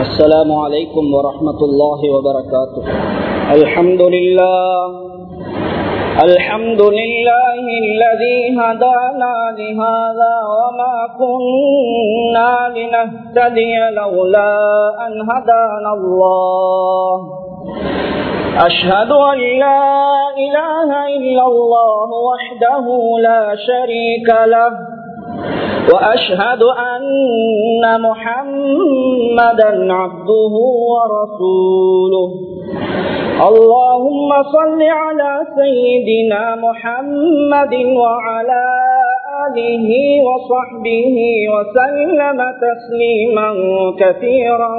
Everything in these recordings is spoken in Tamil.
السلام عليكم ورحمة الله وبركاته. الحمد لله. الحمد لله الذي هدانا لهذا وما كنا لنهتدي لولا أن هدانا الله. أشهد أن لا إله إلا الله وحده لا شريك له. وأشهد أن محمدا عبده ورسوله. اللهم صل على سيدنا محمد وعلى آله وصحبه وسلم تسليما كثيرا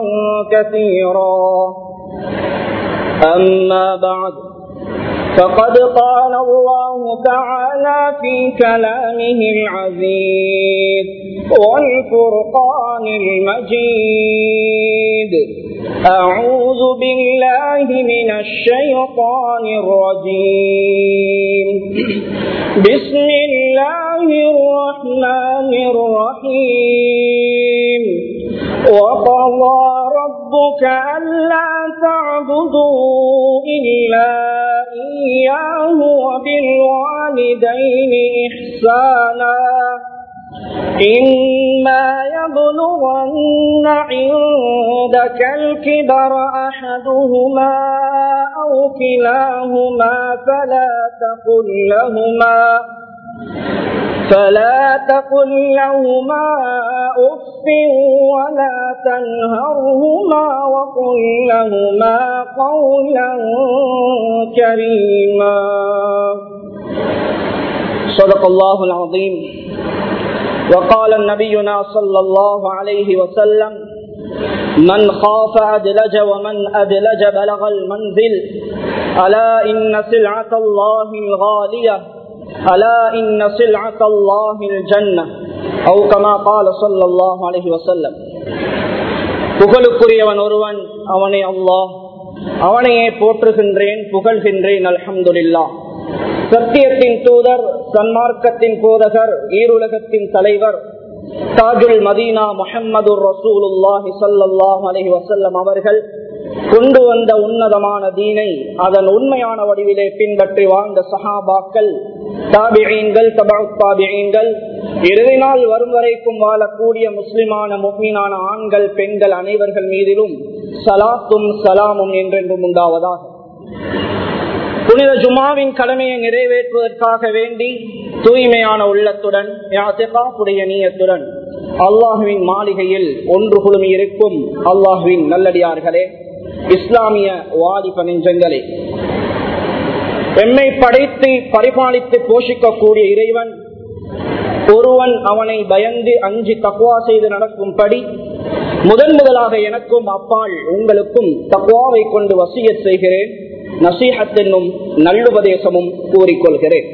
كثيرا. أما بعد فقد قال الله تعالى في كلامه العزيز والفرقان المجيد. أعوذ بالله من الشيطان الرجيم. بسم الله الرحمن الرحيم. وقضى ربك ألا تعبدوا إلا إياه وبالوالدين إحسانا. إما يبلغن عندك الكبر أحدهما أو كلاهما فلا تقل لهما فلا تقل لهما أف ولا تنهرهما وقل لهما قولا كريما. صدق الله العظيم. وقال نبينا صلى الله عليه وسلم من خاف أدلج ومن أدلج بلغ المنزل ألا إن سلعة الله الغالية ألا إن سلعة الله الجنة أو كما قال صلى الله عليه وسلم புகழுக்குரியவன் ஒருவன் அவனை அல்லாஹ் அவனையே போற்றுகின்றேன் புகழ்கின்றேன் அல்ஹம்துலில்லா சத்தியத்தின் தூதர் சன்மார்க்கத்தின் போதகர் ஈருலகத்தின் தலைவர் தாஜுல் மதீனா முஹம்மது ரசூலுல்லாஹி சல்லாஹ் அலஹி வசல்லம் அவர்கள் கொண்டு வந்த உன்னதமான தீனை அதன் உண்மையான வடிவிலே பின்பற்றி வாழ்ந்த சஹாபாக்கள் தாபியங்கள் தபாபியங்கள் இறுதி நாள் வரும் வரைக்கும் வாழக்கூடிய முஸ்லிமான முக்மீனான ஆண்கள் பெண்கள் அனைவர்கள் மீதிலும் சலாத்தும் சலாமும் என்றென்றும் உண்டாவதாக. புனித ஜுமாவின் கடமையை நிறைவேற்றுவதற்காக வேண்டி தூய்மையான உள்ளத்துடன் யாத்திகாவுடைய நீயத்துடன் அல்லாஹுவின் மாளிகையில் ஒன்று குழுமி இருக்கும் அல்லாஹுவின் நல்லடியார்களே இஸ்லாமிய வாலிப நெஞ்சங்களே. எம்மை படைத்து பரிபாலித்து போஷிக்கக்கூடிய இறைவன் ஒருவன் அவனை பயந்து அஞ்சு தக்குவா செய்து நடக்கும்படி முதன் முதலாக எனக்கும் அப்பால் உங்களுக்கும் தக்குவாவை கொண்டு வசிய செய்கிறேன். நசீஹத் என்னும் நல்லுபதேசமும் கூறிக்கொள்கிறேன்.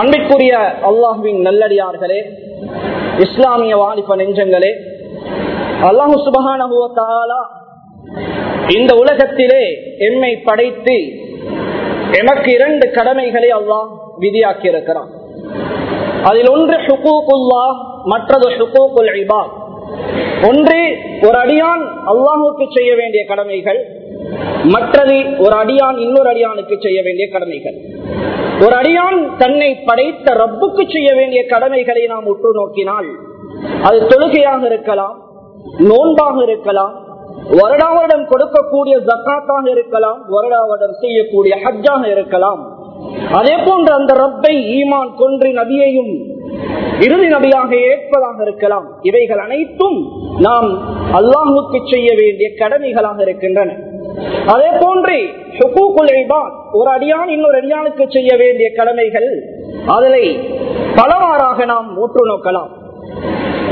அன்பிற்குரிய அல்லாஹுவின் நல்லடியார்களே இஸ்லாமிய வாலிப நெஞ்சங்களே அல்லாஹு சுபகான இந்த உலகத்திலே எம்மை படைத்து எமக்கு இரண்டு கடமைகளை அல்லாஹ் விதியாக்கி இருக்கிறான் அதில் ஒன்று ஹுகூக்குல்லா மற்றது ஹுகூக்குல் இபாத். ஒன்று ஒரு அடியான் அல்லாஹுக்கு செய்ய வேண்டிய கடமைகள் மற்றது ஒரு அடியான் இன்னொரு அடியானுக்கு செய்ய வேண்டிய கடமைகள். ஒரு அடியான் தன்னை படைத்த ரப்புக்கு செய்ய வேண்டிய கடமைகளை நாம் உற்று நோக்கினால் அது தொழுகையாக இருக்கலாம் நோன்பாக இருக்கலாம் வருடாவரிடம் கொடுக்கக்கூடிய ஜக்காத்தாக இருக்கலாம் வருடாவரிடம் செய்யக்கூடிய ஹஜ்ஜாக இருக்கலாம். அதே போன்று அந்த ரப்பை ஈமான் கொன்று நபியையும் இறுதி நபியாக ஏற்பதாக இருக்கலாம். இவைகள் அனைத்தும் நாம் அல்லாஹுக்கு செய்ய வேண்டிய கடமைகளாக இருக்கின்றன. அதே போன்று ஒரு அடியான் இன்னொரு அடியானுக்கு செய்ய வேண்டிய கடமைகள் அதனை பலவாறாக நாம் ஒற்று நோக்கலாம்.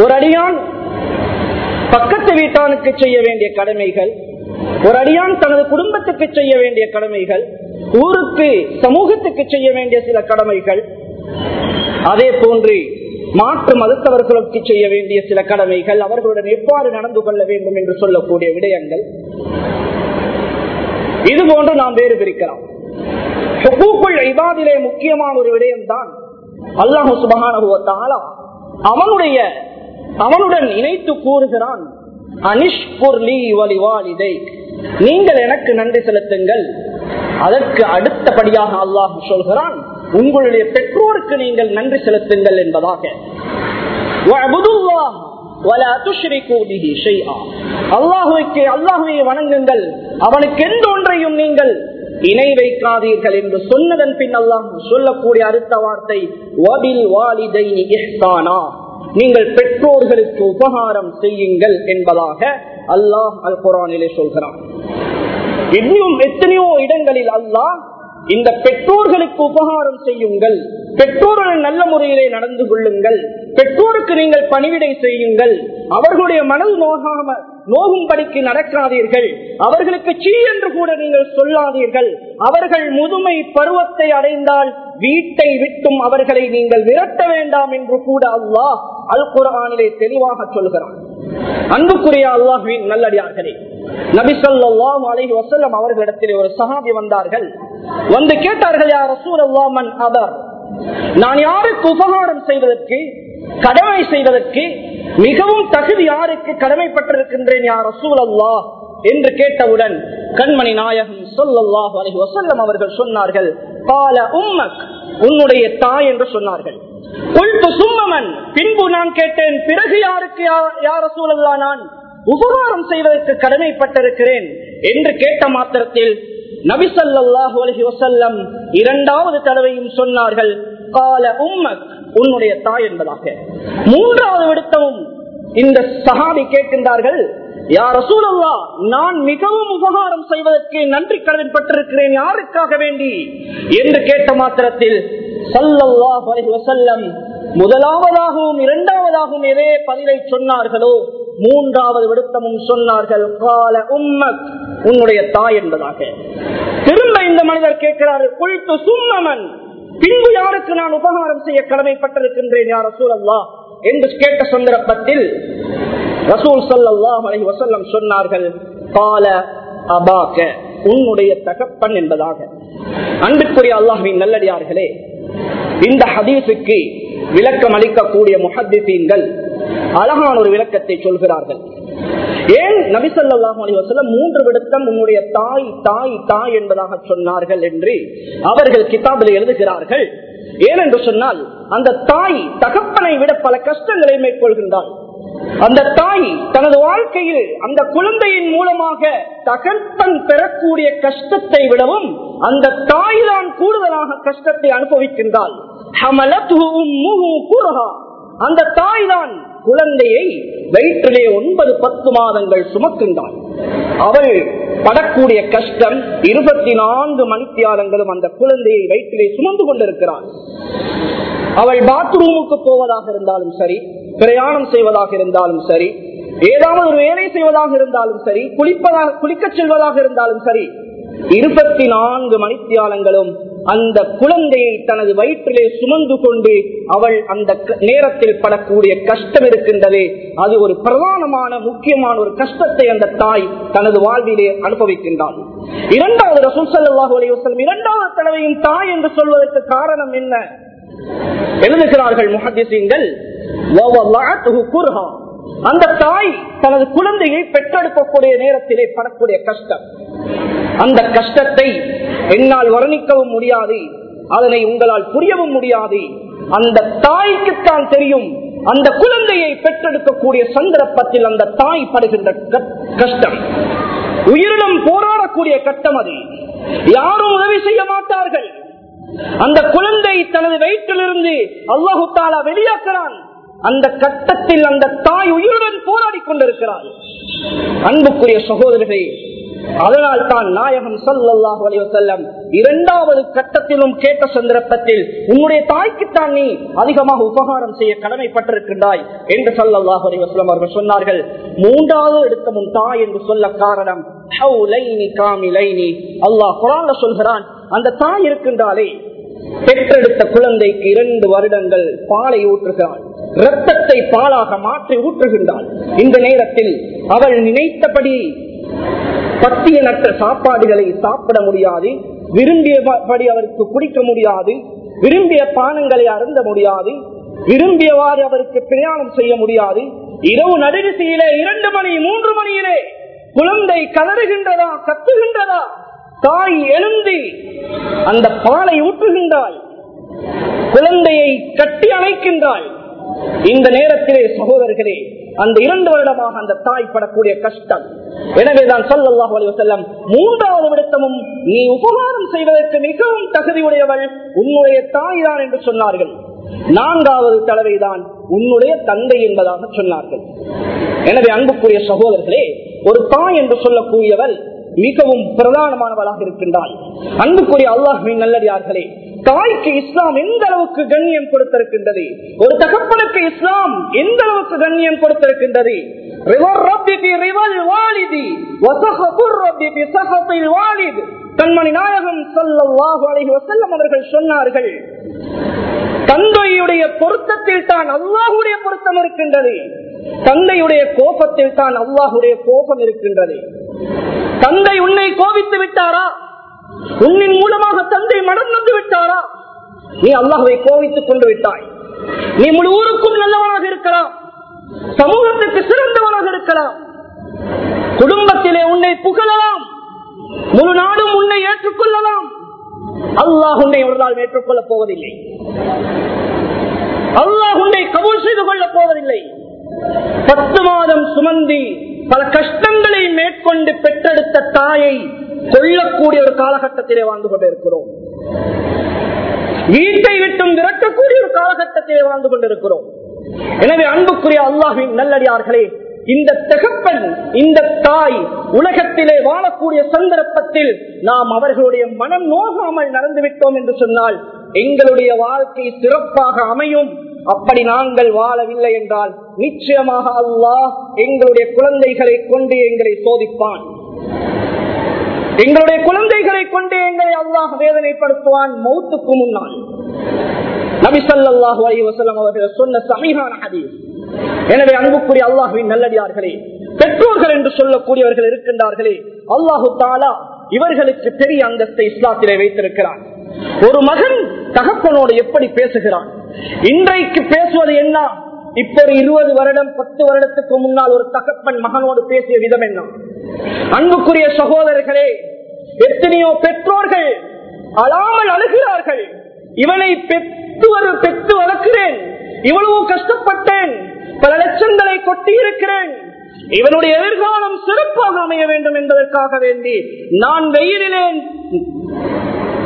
ஒரு அடியான் பக்கத்து வீட்டானுக்கு செய்ய வேண்டிய கடமைகள் ஒரு அடியான் தனது குடும்பத்துக்கு செய்ய வேண்டிய கடமைகள் ஊருக்கு சமூகத்துக்கு செய்ய வேண்டிய சில கடமைகள் அதே போன்று மாற்று மதத்தவர்களுக்கு செய்ய வேண்டிய சில கடமைகள் அவர்களுடன் எவ்வாறு நடந்து கொள்ள வேண்டும் என்று சொல்லக்கூடிய விடயங்கள். இது போன்று நாம் வேறு பிரிக்கலாம். இபாதிலே முக்கியமான ஒரு விடயம் தான் அல்லாஹு சுபகான அவனுடைய அவனுடன் இணைத்து கூறுகிறான் அனிஷ்புர்லி வலிவாலிதை நீங்கள் எனக்கு நன்றி செலுத்துங்கள். அதற்கு அடுத்தபடியாக அல்லாஹ் சொல்கிறான் உங்களுடைய பெற்றோருக்கு நீங்கள் நன்றி செலுத்துங்கள் என்பதாக. அல்லாஹுக்கு அல்லாஹுவை வணங்குங்கள். அவனுக்கு எந்த ஒன்றையும் நீங்கள் இணை வைக்காதீர்கள் என்று சொன்னதன் பின் அல்லாஹ் சொல்லக்கூடிய அடுத்த வார்த்தை நீங்கள் பெற்றோர்களுக்கு உபகாரம் செய்யுங்கள் என்பதாக அல்லாஹ் அல் குரானிலே சொல்கிறான். இன்னும் எத்தனையோ இடங்களில் அல்லாஹ் இந்த பெற்றோர்களுக்கு உபகாரம் செய்யுங்கள். பெற்றோர்கள் நல்ல முறையிலே நடந்து கொள்ளுங்கள். பெற்றோருக்கு நீங்கள் பணிவிடை செய்யுங்கள். அவர்களுடைய மனது நோகாம நோகும்படிக்கு நடக்காதீர்கள். அவர்களுக்கு சீ என்று கூட நீங்கள் சொல்லாதீர்கள். அவர்கள் முதுமை பருவத்தை அடைந்தால் வீட்டை விட்டும் அவர்களை நீங்கள் விரட்ட வேண்டாம் என்று கூட அல்லாஹ் அல் குரானிலே தெளிவாக சொல்கிறான். அன்புக்குரிய அல்லாஹுவின் நல்லடியார்களே நபிசல்லாம் அலஹி வசல்லம் அவர்களிடத்திலே ஒரு சகாபி வந்தார்கள். வந்து கேட்டார்கள் யார் ரசூல் அல்லாமன் அவர் நான் யாருக்கு உபகாரம் செய்வதற்கு கடமை செய்வதற்கு மிகவும் தகுதி யாருக்கு கடமைப்பட்டிருக்கின்றேன் யார் ரசூல் அல்லாஹ் என்று கேட்டவுடன் கண்மணி நாயகம் சொல்லல்லாஹ் அலஹி வசல்லம் அவர்கள் சொன்னார்கள் பால உம்மக் உன்னுடைய தாய் என்று சொன்னார்கள். சும்மமன் பின்பு நான் கேட்டேன் பிறகு யாருக்கு யார சூழல்லா நான்? உபகாரம் செய்வதற்கு கடமைப்பட்டிருக்கிறேன் என்று கேட்ட மாத்திரத்தில் நபிசல்லாஹு அலஹி வசல்லம் இரண்டாவது தடவையும் சொன்னார்கள் கால உம்மக் உன்னுடைய தாய் என்பதாக. மூன்றாவது விடுத்தமும் இந்த சகாபி கேட்கின்றார்கள் யார் சூழல்லா நான் மிகவும் உபகாரம் செய்வதற்கு நன்றி கடமைப்பட்டிருக்கிறேன் யாருக்காக வேண்டி? என்று கேட்ட மாத்திரத்தில் முதலாவதாகவும் இரண்டாவதாகவும் எதே பதிலை சொன்னார்களோ மூன்றாவது விடுத்தமும் சொன்னார்கள் கால உம்மக் உன்னுடைய தாய் என்பதாக. திரும்ப இந்த மனிதர் கேட்கிறார் குழித்து சும்மமன் பின்பு யாருக்கு நான் உபகாரம் செய்ய கடமைப்பட்டிருக்கின்றேன் யார் சூழல்லா என்று கேட்ட சந்தர்ப்பத்தில் ரசூல் சல்லாஹ் அலை வசல்லம் சொன்னார்கள் பால அபாக்க உன்னுடைய தகப்பன் என்பதாக. அன்புக்குரிய அல்லாஹின் நல்லடியார்களே இந்த ஹதீஸுக்கு விளக்கம் அளிக்கக்கூடிய முஹத்திசீன்கள் அழகான ஒரு விளக்கத்தை சொல்கிறார்கள். ஏன் நபிசல்லாஹு அலி வசல்லம் மூன்று விடுத்தம் உன்னுடைய தாய் தாய் தாய் என்பதாக சொன்னார்கள் என்று அவர்கள் கிதாபில் எழுதுகிறார்கள்? ஏனென்று சொன்னால் அந்த தாய் தகப்பனை விட பல கஷ்டங்களை மேற்கொள்கின்றாள். அந்த தாய் தனது வாழ்க்கையில் அந்த குழந்தையின் மூலமாக தகப்பன் பெறக்கூடிய கஷ்டத்தை விடவும் அந்த தாய் தான் கூடுதலாக கஷ்டத்தை அனுபவிக்கின்றாள். அந்த தாய் தான் குழந்தையை வயிற்றிலே ஒன்பது பத்து மாதங்கள் சுமக்குந்தான் அவள் படக்கூடிய கஷ்டம் இருபத்தி நான்கு மணித்தியாலங்களும் அந்த குழந்தையை வயிற்றிலே சுமந்து கொண்டிருக்கிறான் அவள் பாத்ரூமுக்கு போவதாக இருந்தாலும் சரி பிரயாணம் செய்வதாக இருந்தாலும் சரி ஏதாவது ஒரு வேலை செய்வதாக இருந்தாலும் சரி குளிப்பதாக குளிக்க செல்வதாக இருந்தாலும் சரி இருபத்தி நான்கு மணித்தியாலங்களும் அந்த குழந்தையை தனது வயிற்றிலே சுமந்து கொண்டு அவள் அந்த நேரத்தில் படக்கூடிய கஷ்டம் இருக்கின்றது அது ஒரு பிரதானமான முக்கியமான ஒரு கஷ்டத்தை அந்த தாய் தனது வாழ்விலே அனுபவிக்கின்றாள் இரண்டாவது ரசூல் சல்லாஹூ அலைவசம் இரண்டாவது தடவையும் தாய் என்று சொல்வதற்கு காரணம் என்ன? எழுதுகிறார்கள் முஹத்திசீன்கள் அந்த தாய் தனது குழந்தையை பெற்றெடுக்கக்கூடிய நேரத்திலே படக்கூடிய கஷ்டம். அந்த கஷ்டத்தை என்னால் வர்ணிக்கவும் முடியாது அதனை உங்களால் புரியவும் முடியாது. அந்த தாய்க்குத்தான் தெரியும் அந்த குழந்தையை பெற்றெடுக்கக்கூடிய சந்தர்ப்பத்தில் அந்த தாய் படுகின்ற கஷ்டம். உயிரினம் போராடக்கூடிய கட்டம் அது. யாரும் உதவி செய்ய மாட்டார்கள். அந்த குழந்தை தனது வயிற்றிலிருந்து அல்லாஹு தாலா வெளியாக்குறான். அந்த கட்டத்தில் அந்த தாய் உயிருடன் போராடி கொண்டிருக்கிறார் அன்புக்குரிய சகோதரர்களே அதனால் தான் நாயகம் சல்லாஹ் அலைவசல்லம் இரண்டாவது கட்டத்திலும் கேட்ட சந்தர்ப்பத்தில் உன்னுடைய தாய்க்குத்தான் நீ அதிகமாக உபகாரம் செய்ய கடமைப்பட்டிருக்கின்றாய் என்று சல்லாஹ் அலைவசல்லம் அவர்கள் சொன்னார்கள். மூன்றாவது எடுத்தமும் தாய் என்று சொல்ல காரணம் அல்லாஹ் குரான்ல சொல்கிறான் அந்த தாய் இருக்கின்றாலே பெற்றெடுத்த குழந்தைக்கு இரண்டு வருடங்கள் பாலை ஊற்றுகிறாள். ரத்தத்தை பாலாக மாற்றி ஊற்றுகின்றாள். இந்த நேரத்தில் அவள் நினைத்தபடி பத்தியனற்ற சாப்பாடுகளை சாப்பிட முடியாது விரும்பியபடி அவருக்கு குடிக்க முடியாது விரும்பிய பானங்களை அருந்த முடியாது விரும்பியவாறு அவருக்கு பிரயாணம் செய்ய முடியாது. இரவு நடுவிசையிலே இரண்டு மணி மூன்று மணியிலே குழந்தை கதறுகின்றதா கத்துகின்றதா? தாய் எழுந்தி அந்த பாலை ஊற்றுகின்றாள். குழந்தையை கட்டி அணைக்கின்றாள். இந்த நேரத்திலே சகோதரர்களே அந்த இரண்டு வருடமாக அந்த தாய் படக்கூடிய கஷ்டம். எனவேதான் சொல்லல்லாஹு அலுவலம் மூன்றாவது விடத்தமும் நீ உபகாரம் செய்வதற்கு மிகவும் தகுதியுடையவள் உன்னுடைய தாய் தான் என்று சொன்னார்கள். நான்காவது தடவைதான் உன்னுடைய தந்தை என்பதாக சொன்னார்கள். எனவே அன்புக்குரிய சகோதரர்களே ஒரு தாய் என்று சொல்லக்கூடியவள் மிகவும் பிரதானமானவளாக இருக்கின்றான் அன்புக்குரிய அல்லாஹின் நல்லடியார்களே தாய்க்கு இஸ்லாம் எந்த அளவுக்கு கண்ணியம் கொடுத்திருக்கின்றது? ஒரு தகப்பனுக்கு இஸ்லாம் எந்த அளவுக்கு கண்ணியம் கொடுத்திருக்கின்றது? கண்மணி நாயகம் அவர்கள் சொன்னார்கள் தந்தையுடைய பொருத்தத்தில் தான் அல்லாஹுடைய பொருத்தம் இருக்கின்றது. தந்தையுடைய கோபத்தில் தான் அல்லாஹுடைய கோபம் இருக்கின்றது. தந்தை உன்னை கோபித்து விட்டாரா? உன்னின் மூலமாக தந்தை மடந்து விட்டாரா? நீ அல்லாஹுவை கோவித்துக் கொண்டு விட்டாய். நீ முழு ஊருக்கும் நல்லவனாக இருக்கலாம். சமூகத்துக்கு சிறந்தவனாக இருக்கலாம். குடும்பத்திலே உன்னை புகழலாம். முழு நாடும் உன்னை ஏற்றுக்கொள்ளலாம். அல்லாஹ் உன்னை ஒரு நாள் ஏற்றுக்கொள்ளப் போவதில்லை. அல்லாஹ் உன்னை கபூல் செய்து கொள்ளப் போவதில்லை. பத்து மாதம் சுமந்தி பல கஷ்டங்களை மேற்கொண்டு பெற்றெடுத்த தாயை கொள்ளக்கூடிய ஒரு காலகட்டத்திலே வாழ்ந்து கொண்டிருக்கிறோம். வீட்டை விட்டும் விரட்டக்கூடிய ஒரு காலகட்டத்திலே வாழ்ந்து கொண்டிருக்கிறோம். எனவே அன்புக்குரிய அல்லாஹின் நல்லடியார்களே இந்த தகப்பன் இந்த தாய் உலகத்திலே வாழக்கூடிய சந்தர்ப்பத்தில் நாம் அவர்களுடைய மனம் நோகாமல் நடந்துவிட்டோம் என்று சொன்னால் எங்களுடைய வாழ்க்கை சிறப்பாக அமையும். அப்படி நாங்கள் வாழவில்லை என்றால் நிச்சயமாக அல்லாஹ் எங்களுடைய குழந்தைகளை கொண்டு எங்களை சோதிப்பான். எங்களுடைய குழந்தைகளை கொண்டு எங்களை அல்லாஹ் வேதனைப்படுத்துவான் மௌத்துக்கு முன்னால். நபிசல்லாஹு அலி வசலம் அவர்கள் சொன்ன சமீகான ஹதீஸ். எனவே அன்புக்குரிய அல்லாஹுவின் நல்லடியார்களே பெற்றோர்கள் என்று சொல்லக்கூடியவர்கள் இருக்கின்றார்களே அல்லாஹு தாலா இவர்களுக்கு பெரிய அந்தஸ்தை இஸ்லாத்திலே வைத்திருக்கிறான். ஒரு மகன் தகப்பனோடு எப்படி பேசுகிறான்? இன்றைக்கு பேசுவது என்ன? இப்ப ஒரு இருபது வருடம் பத்து வருடத்துக்கு முன்னால் ஒரு தகப்பன் மகனோடு பேசிய விதம் என்ன? அன்புக்குரிய சகோதரர்களே எத்தனையோ பெற்றோர்கள் அழாமல் அழுகிறார்கள். இவனை பெற்று பெற்று வளர்க்கிறேன். இவ்வளவு கஷ்டப்பட்டேன். பல லட்சங்களை கொட்டி இருக்கிறேன் இவனுடைய எதிர்காலம் சிறப்பாக அமைய வேண்டும் என்பதற்காக வேண்டி நான் வெயிலிலே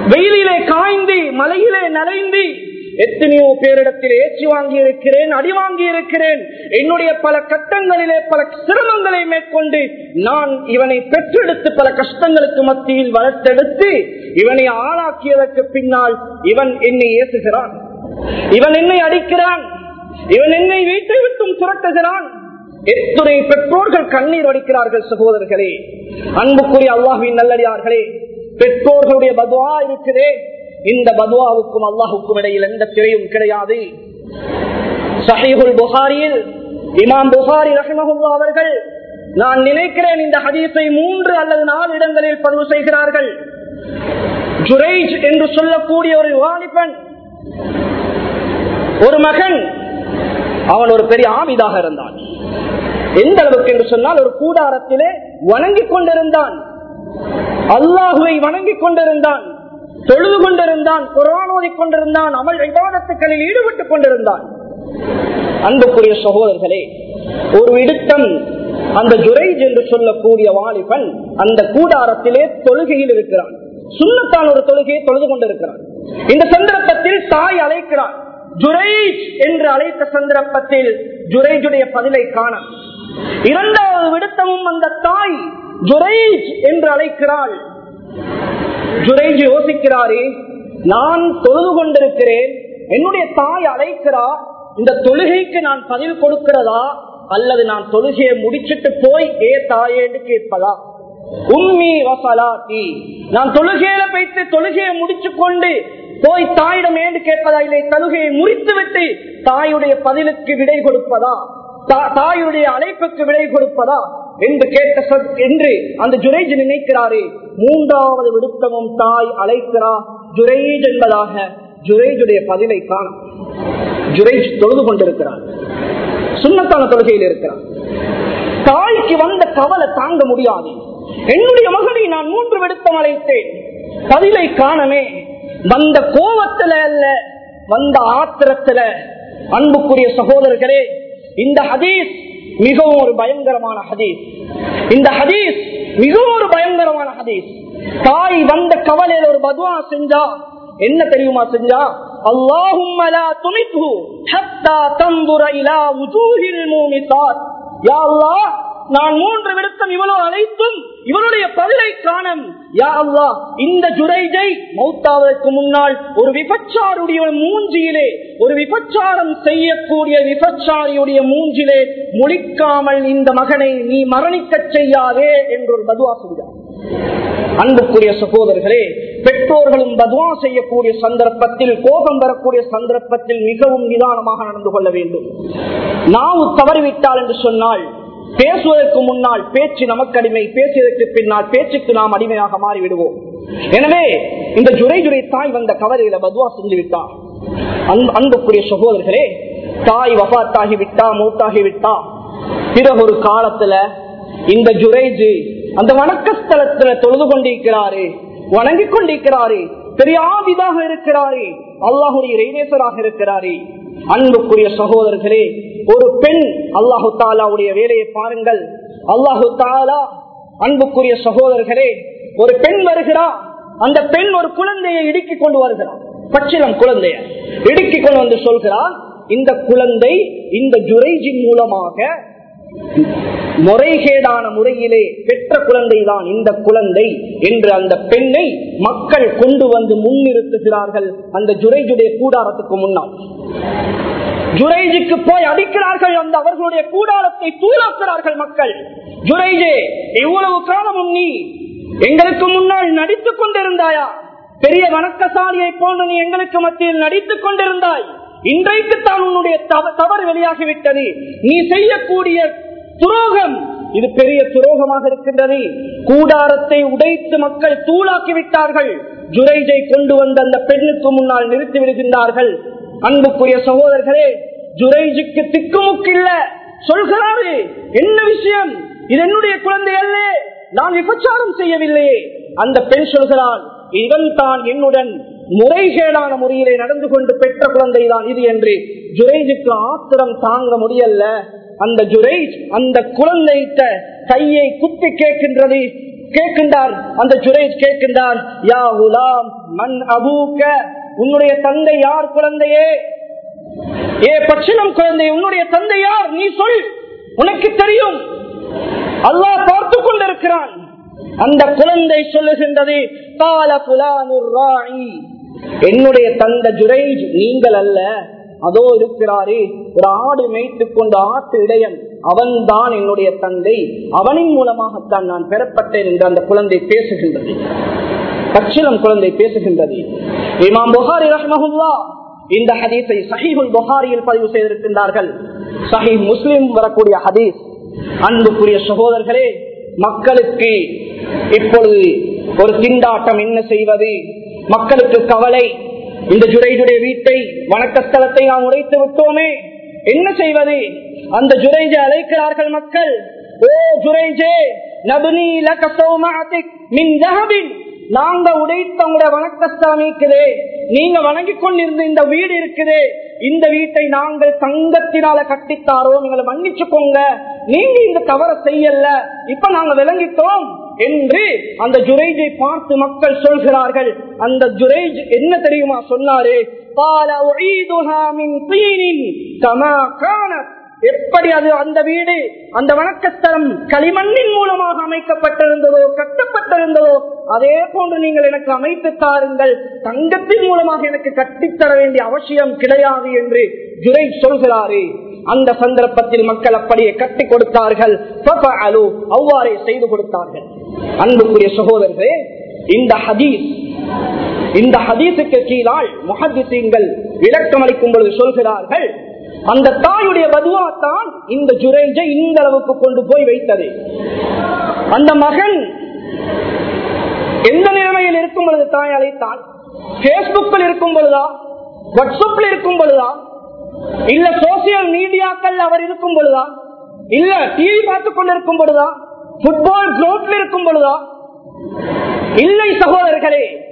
வெயிலிலே காய்ந்து மலையிலே நனைந்து எத்தனையோ பேரிடத்தில் ஏற்றி வாங்கி இருக்கிறேன் அடி வாங்கி இருக்கிறேன் என்னுடைய பல கட்டங்களிலே பல சிரமங்களை மேற்கொண்டு நான் இவனை பெற்றெடுத்து பல கஷ்டங்களுக்கு மத்தியில் வளர்த்தெடுத்து இவனை ஆளாக்கியதற்கு பின்னால் இவன் என்னை ஏசுகிறான். இவன் என்னை அடிக்கிறான். இவன் என்னை வீட்டை விட்டும் துரட்டுகிறான். எத்துணை பெற்றோர்கள் கண்ணீர் வடிக்கிறார்கள் சகோதரர்களே. அன்புக்குரிய அல்லாஹின் நல்லடியார்களே பெற்றோர்களுடைய பதுவா இருக்கிறேன் இந்த பதுவாவுக்கும் அல்லாஹுக்கும் இடையில் எந்த திரையும் கிடையாது. சஹீஹுல் புகாரியில் இமாம் புகாரி ரஹ்மஹுல்லா அவர்கள் நான் நினைக்கிறேன் இந்த ஹதீஸை மூன்று அல்லது நாலு இடங்களில் பதிவு செய்கிறார்கள். ஜுரைஜ் என்று சொல்லக்கூடிய ஒரு வாலிபன் ஒரு மகன் அவன் ஒரு பெரிய ஆமிதாக இருந்தான். எந்த அளவுக்கு என்று சொன்னால் ஒரு கூடாரத்திலே வணங்கிக் கொண்டிருந்தான். அல்லாஹுவை வணங்கிக் கொண்டிருந்தான். தொழுது கொண்டிருந்தான் குரான் கொண்டிருந்தான் அமல் விவாதத்துக்களில் ஈடுபட்டுக் கொண்டிருந்தான். அன்புக்குரிய சகோதரர்களே ஒரு இடுத்தம் அந்த ஜுரைஜ் என்று சொல்லக்கூடிய வாலிபன் அந்த கூடாரத்திலே தொழுகையில் இருக்கிறான். சுண்ணத்தான் ஒரு தொழுகையை தொழுது கொண்டிருக்கிறான். இந்த சந்தர்ப்பத்தில் தாய் அழைக்கிறான். ஜுரைஜ் என்று அழைத்த சந்தர்ப்பத்தில் ஜுரைஜுடைய பதிலை காண இரண்டாவது விடுத்தமும் அந்த தாய் ஜுரைஜ் என்று அழைக்கிறாள். ஜுரைஜ் யோசிக்கிறாரே நான் தொழுது கொண்டிருக்கிறேன். என்னுடைய தாய் அழைக்கிறா. இந்த தொழுகைக்கு நான் பதில் கொடுக்கிறதா? அல்லது நான் தொழுகையை முடிச்சிட்டு போய் ஏ தாயேன்னு கேட்பதா? உம்மி வசலாத்தி. நான் தொழுகையில வைத்து தொழுகையை முடிச்சு கொண்டு போய் தாயிடம் ஏண்டு கேட்பதா? இல்லை தொழுகையை முடித்து விட்டு தாயுடைய பதிலுக்கு விடை கொடுப்பதா? தாயுடைய அழைப்புக்கு விடை கொடுப்பதா? என்று கேட்ட என்று அந்த ஜுரேஜ் நினைக்கிறாரே மூன்றாவது விடுத்தமும் தாய் அழைக்கிறா ஜுரேஜ் என்பதாக ஜுரேஜுடைய பதிலை காணும். ஜுரேஜ் தொழுது கொண்டிருக்கிறார். சுண்ணத்தான தொழுகையில் இருக்கிறான் தாய்க்கு வந்த கவலை தாங்க முடியாது. என்னுடைய மகனை நான் மூன்று விடுத்தம் அழைத்தேன். பதிலை காணமே. வந்த கோபத்துல அல்ல வந்த ஆத்திரத்துல. அன்புக்குரிய சகோதரர்களே இந்த ஹதீஸ் மிகவும் ஒரு பயங்கரமான ஹதீஸ். இந்த ஹதீஸ் மிகவும் ஒரு பயங்கரமான ஹதீஸ். தாய் வந்த கவலையில ஒரு பதுவா செஞ்சா என்ன தெரியுமா செஞ்சா? அல்லாஹும் நான் மூன்று விடுத்தம் இவ்வளவு அழைத்தும் இவனுடைய பதிலை காணும். யா அல்லா இந்த ஜுரைஜை மௌத்தாவதற்கு முன்னால் ஒரு விபச்சாருடைய மூஞ்சியிலே ஒரு விபச்சாரம் செய்யக்கூடிய விபச்சாரியுடைய மூஞ்சிலே முழிக்காமல் இந்த மகனை நீ மரணிக்க செய்யாதே என்று ஒரு பதுவா செய்தார். அன்புக்குரிய சகோதரர்களே பெற்றோர்களும் பதுவா செய்யக்கூடிய சந்தர்ப்பத்தில் கோபம் வரக்கூடிய சந்தர்ப்பத்தில் மிகவும் நிதானமாக நடந்து கொள்ள வேண்டும். நாவு தவறிவிட்டால் என்று சொன்னால் பேசுவதற்கு முன்னால் பேச்சு நமக்கு அடிமை பேசியதற்கு பின்னால் பேச்சுக்கு நாம் அடிமையாக மாறிவிடுவோம். எனவே இந்த ஜுரை ஜுரை தாய் வந்த கவலையில பதுவா செஞ்சு விட்டார் அன்புக்குரிய சகோதரர்களே தாய் வபாத்தாகி விட்டா மூத்தாகி விட்டா பிறகு ஒரு காலத்துல இந்த ஜுரைஜு அந்த வணக்கஸ்தலத்துல தொழுது கொண்டிருக்கிறாரு வணங்கி கொண்டிருக்கிறாரு பெரியாவிதாக இருக்கிறாரு அல்லாஹுடைய இறைவேசராக இருக்கிறாரு அன்புக்குரிய சகோதரர்களே ஒரு பெண் அல்லாஹு தாலாவுடைய வேலையை பாருங்கள். அல்லாஹு தாலா அன்புக்குரிய சகோதரர்களே ஒரு பெண் வருகிறா அந்த பெண் ஒரு குழந்தையை இடுக்கிக் கொண்டு வருகிறார் பச்சிலம் குழந்தைய இடுக்கிக் கொண்டு வந்து சொல்கிறார் இந்த குழந்தை இந்த ஜுரைஜின் மூலமாக முறைகேடான முறையிலே பெற்ற குழந்தைதான் இந்த குழந்தை என்று அந்த பெண்ணை மக்கள் கொண்டு வந்து முன்னிறுத்துகிறார்கள் அந்த ஜுரைஜுடைய கூடாரத்துக்கு முன்னால். ஜுரைஜுக்கு போய் அடிக்கிறார்கள் அந்த அவர்களுடைய கூடாரத்தை தூளாக்குறார்கள் மக்கள். ஜுரைஜே எவ்வளவு காலமும் நீ எங்களுக்கு முன்னால் நடித்துக் கொண்டிருந்தாயா? பெரிய வணக்கசாலியை போன்று நீ எங்களுக்கு மத்தியில் நடித்துக் கொண்டிருந்தாய். இன்றைக்கு தான் உன்னுடைய தவறு வெளியாகிவிட்டது. நீ செய்யக்கூடிய துரோகம் இது பெரிய துரோகமாக இருக்கின்றது. கூடாரத்தை உடைத்து மக்கள் தூளாக்கி விட்டார்கள் ஜுரைஜை கொண்டு வந்த அந்த பெண்ணுக்கு முன்னால் நிறுத்தி விடுகின்றார்கள். அன்புக்குரிய சகோதரர்களே ஜுரைஜுக்கு திக்குமுக்கு இல்ல. சொல்கிறாரு என்ன விஷயம்? இது என்னுடைய குழந்தை அல்ல. நான் விபச்சாரம் செய்யவில்லையே. அந்த பெண் சொல்கிறான் இவன் தான் என்னுடன் முறைகேடான முறையிலே நடந்து கொண்டு பெற்ற குழந்தை தான் இது என்று ஜுரேஜுக்கு ஆத்திரம் தாங்க முடியல அந்த ஜுரேஜ் அந்த குழந்தைத்த கையை குத்தி கேட்கின்றது. கேட்கின்றார். அந்த ஜுரேஜ் கேட்கின்றார் யா குலாம் மண் அபூக்க உன்னுடைய தந்தை யார் குழந்தையே? ஏ பட்சணம் குழந்தை உன்னுடைய தந்தை யார்? நீ சொல். உனக்கு தெரியும். அல்லாஹ் பார்த்து கொண்டிருக்கிறான். அந்த குழந்தை சொல்லுகின்றது கால புலானு என்னுடைய தந்த ஜுரைஜ் நீங்கள் அல்ல. அதோ இருக்கிறாரே. ஒரு ஆடு மேய்த்துக் கொண்ட ஆட்டு இடையன் அவன் தான் என்னுடைய தந்தை. அவனின் மூலமாகத்தான் நான் பெறப்பட்டேன் என்று அந்த குழந்தை பேசுகின்றது. பச்சிலம் குழந்தை பேசுகின்றது. இமாம் புகாரி ரஹ்மஹுல்லா இந்த ஹதீஸை சஹீஹுல் புகாரியில் பதிவு செய்திருக்கின்றார்கள். சஹி முஸ்லிம் வரக்கூடிய ஹதீஸ். அன்புக்குரிய சகோதரர்களே மக்களுக்கு இப்பொழுது ஒரு திண்டாட்டம் என்ன செய்வது? மக்களுக்கு கவலை. இந்த ஜுரைஜுடைய வீட்டை வணக்கஸ்தலத்தை நாம் உடைத்து விட்டோமே. என்ன செய்வது? அந்த ஜுரைஜை அழைக்கிறார்கள் மக்கள். ஓ ஜுரைஜே நபுனி லகசௌமாத்திக் மின் ஜஹபின் நாங்க உடைத்த உங்களோட வணக்கஸ்தானம் இருக்குதே. நீங்க வணங்கி கொண்டிருந்த இந்த வீடு இருக்குது. இந்த வீட்டை நாங்கள் தங்கத்தினால கட்டித்தாரோ எங்களை மன்னிச்சுக்கோங்க. நீங்க இந்த தவற செய்யல. இப்ப நாங்க விளங்கிட்டோம். என்று அந்த ஜுரேஜை பார்த்து மக்கள் சொல்கிறார்கள். அந்த ஜுரேஜ் என்ன தெரியுமா சொன்னாரு? கான எப்படி அது அந்த வீடு அந்த வணக்கஸ்தலம் களிமண்ணின் மூலமாக அமைக்கப்பட்டிருந்ததோ கட்டப்பட்டிருந்ததோ அதே போன்று நீங்கள் எனக்கு அமைத்து தாருங்கள். தங்கத்தின் மூலமாக எனக்கு கட்டித்தர வேண்டிய அவசியம் கிடையாது என்று ஜுரை சொல்கிறாரே. அந்த சந்தர்ப்பத்தில் மக்கள் அப்படியே கட்டி கொடுத்தார்கள். அவ்வாறே செய்து கொடுத்தார்கள். அன்புக்குரிய சகோதரர்களே இந்த ஹதீஸ் இந்த ஹதீஸுக்கு கீழால் முகதிசீங்கள் விளக்கம் அளிக்கும் பொழுது சொல்கிறார்கள் அந்த தாயுடைய பதுவா தான் இந்த ஜுரேஜை இந்த அளவுக்கு கொண்டு போய் வைத்தது. அந்த மகன் எந்த நிலைமையில் இருக்கும் பொழுது தாய் அழைத்தான் பேஸ்புக்கில் இருக்கும் பொழுதா? வாட்ஸ்அப்ல இருக்கும் பொழுதா? இல்ல சோசியல் மீடியாக்கள் அவர் இருக்கும் பொழுதா? இல்ல டிவி பார்த்துக் கொண்டிருக்கும் பொழுதா? புட்பால் கிரௌண்ட்ல இருக்கும் பொழுதா? இல்லை சகோதரர்களே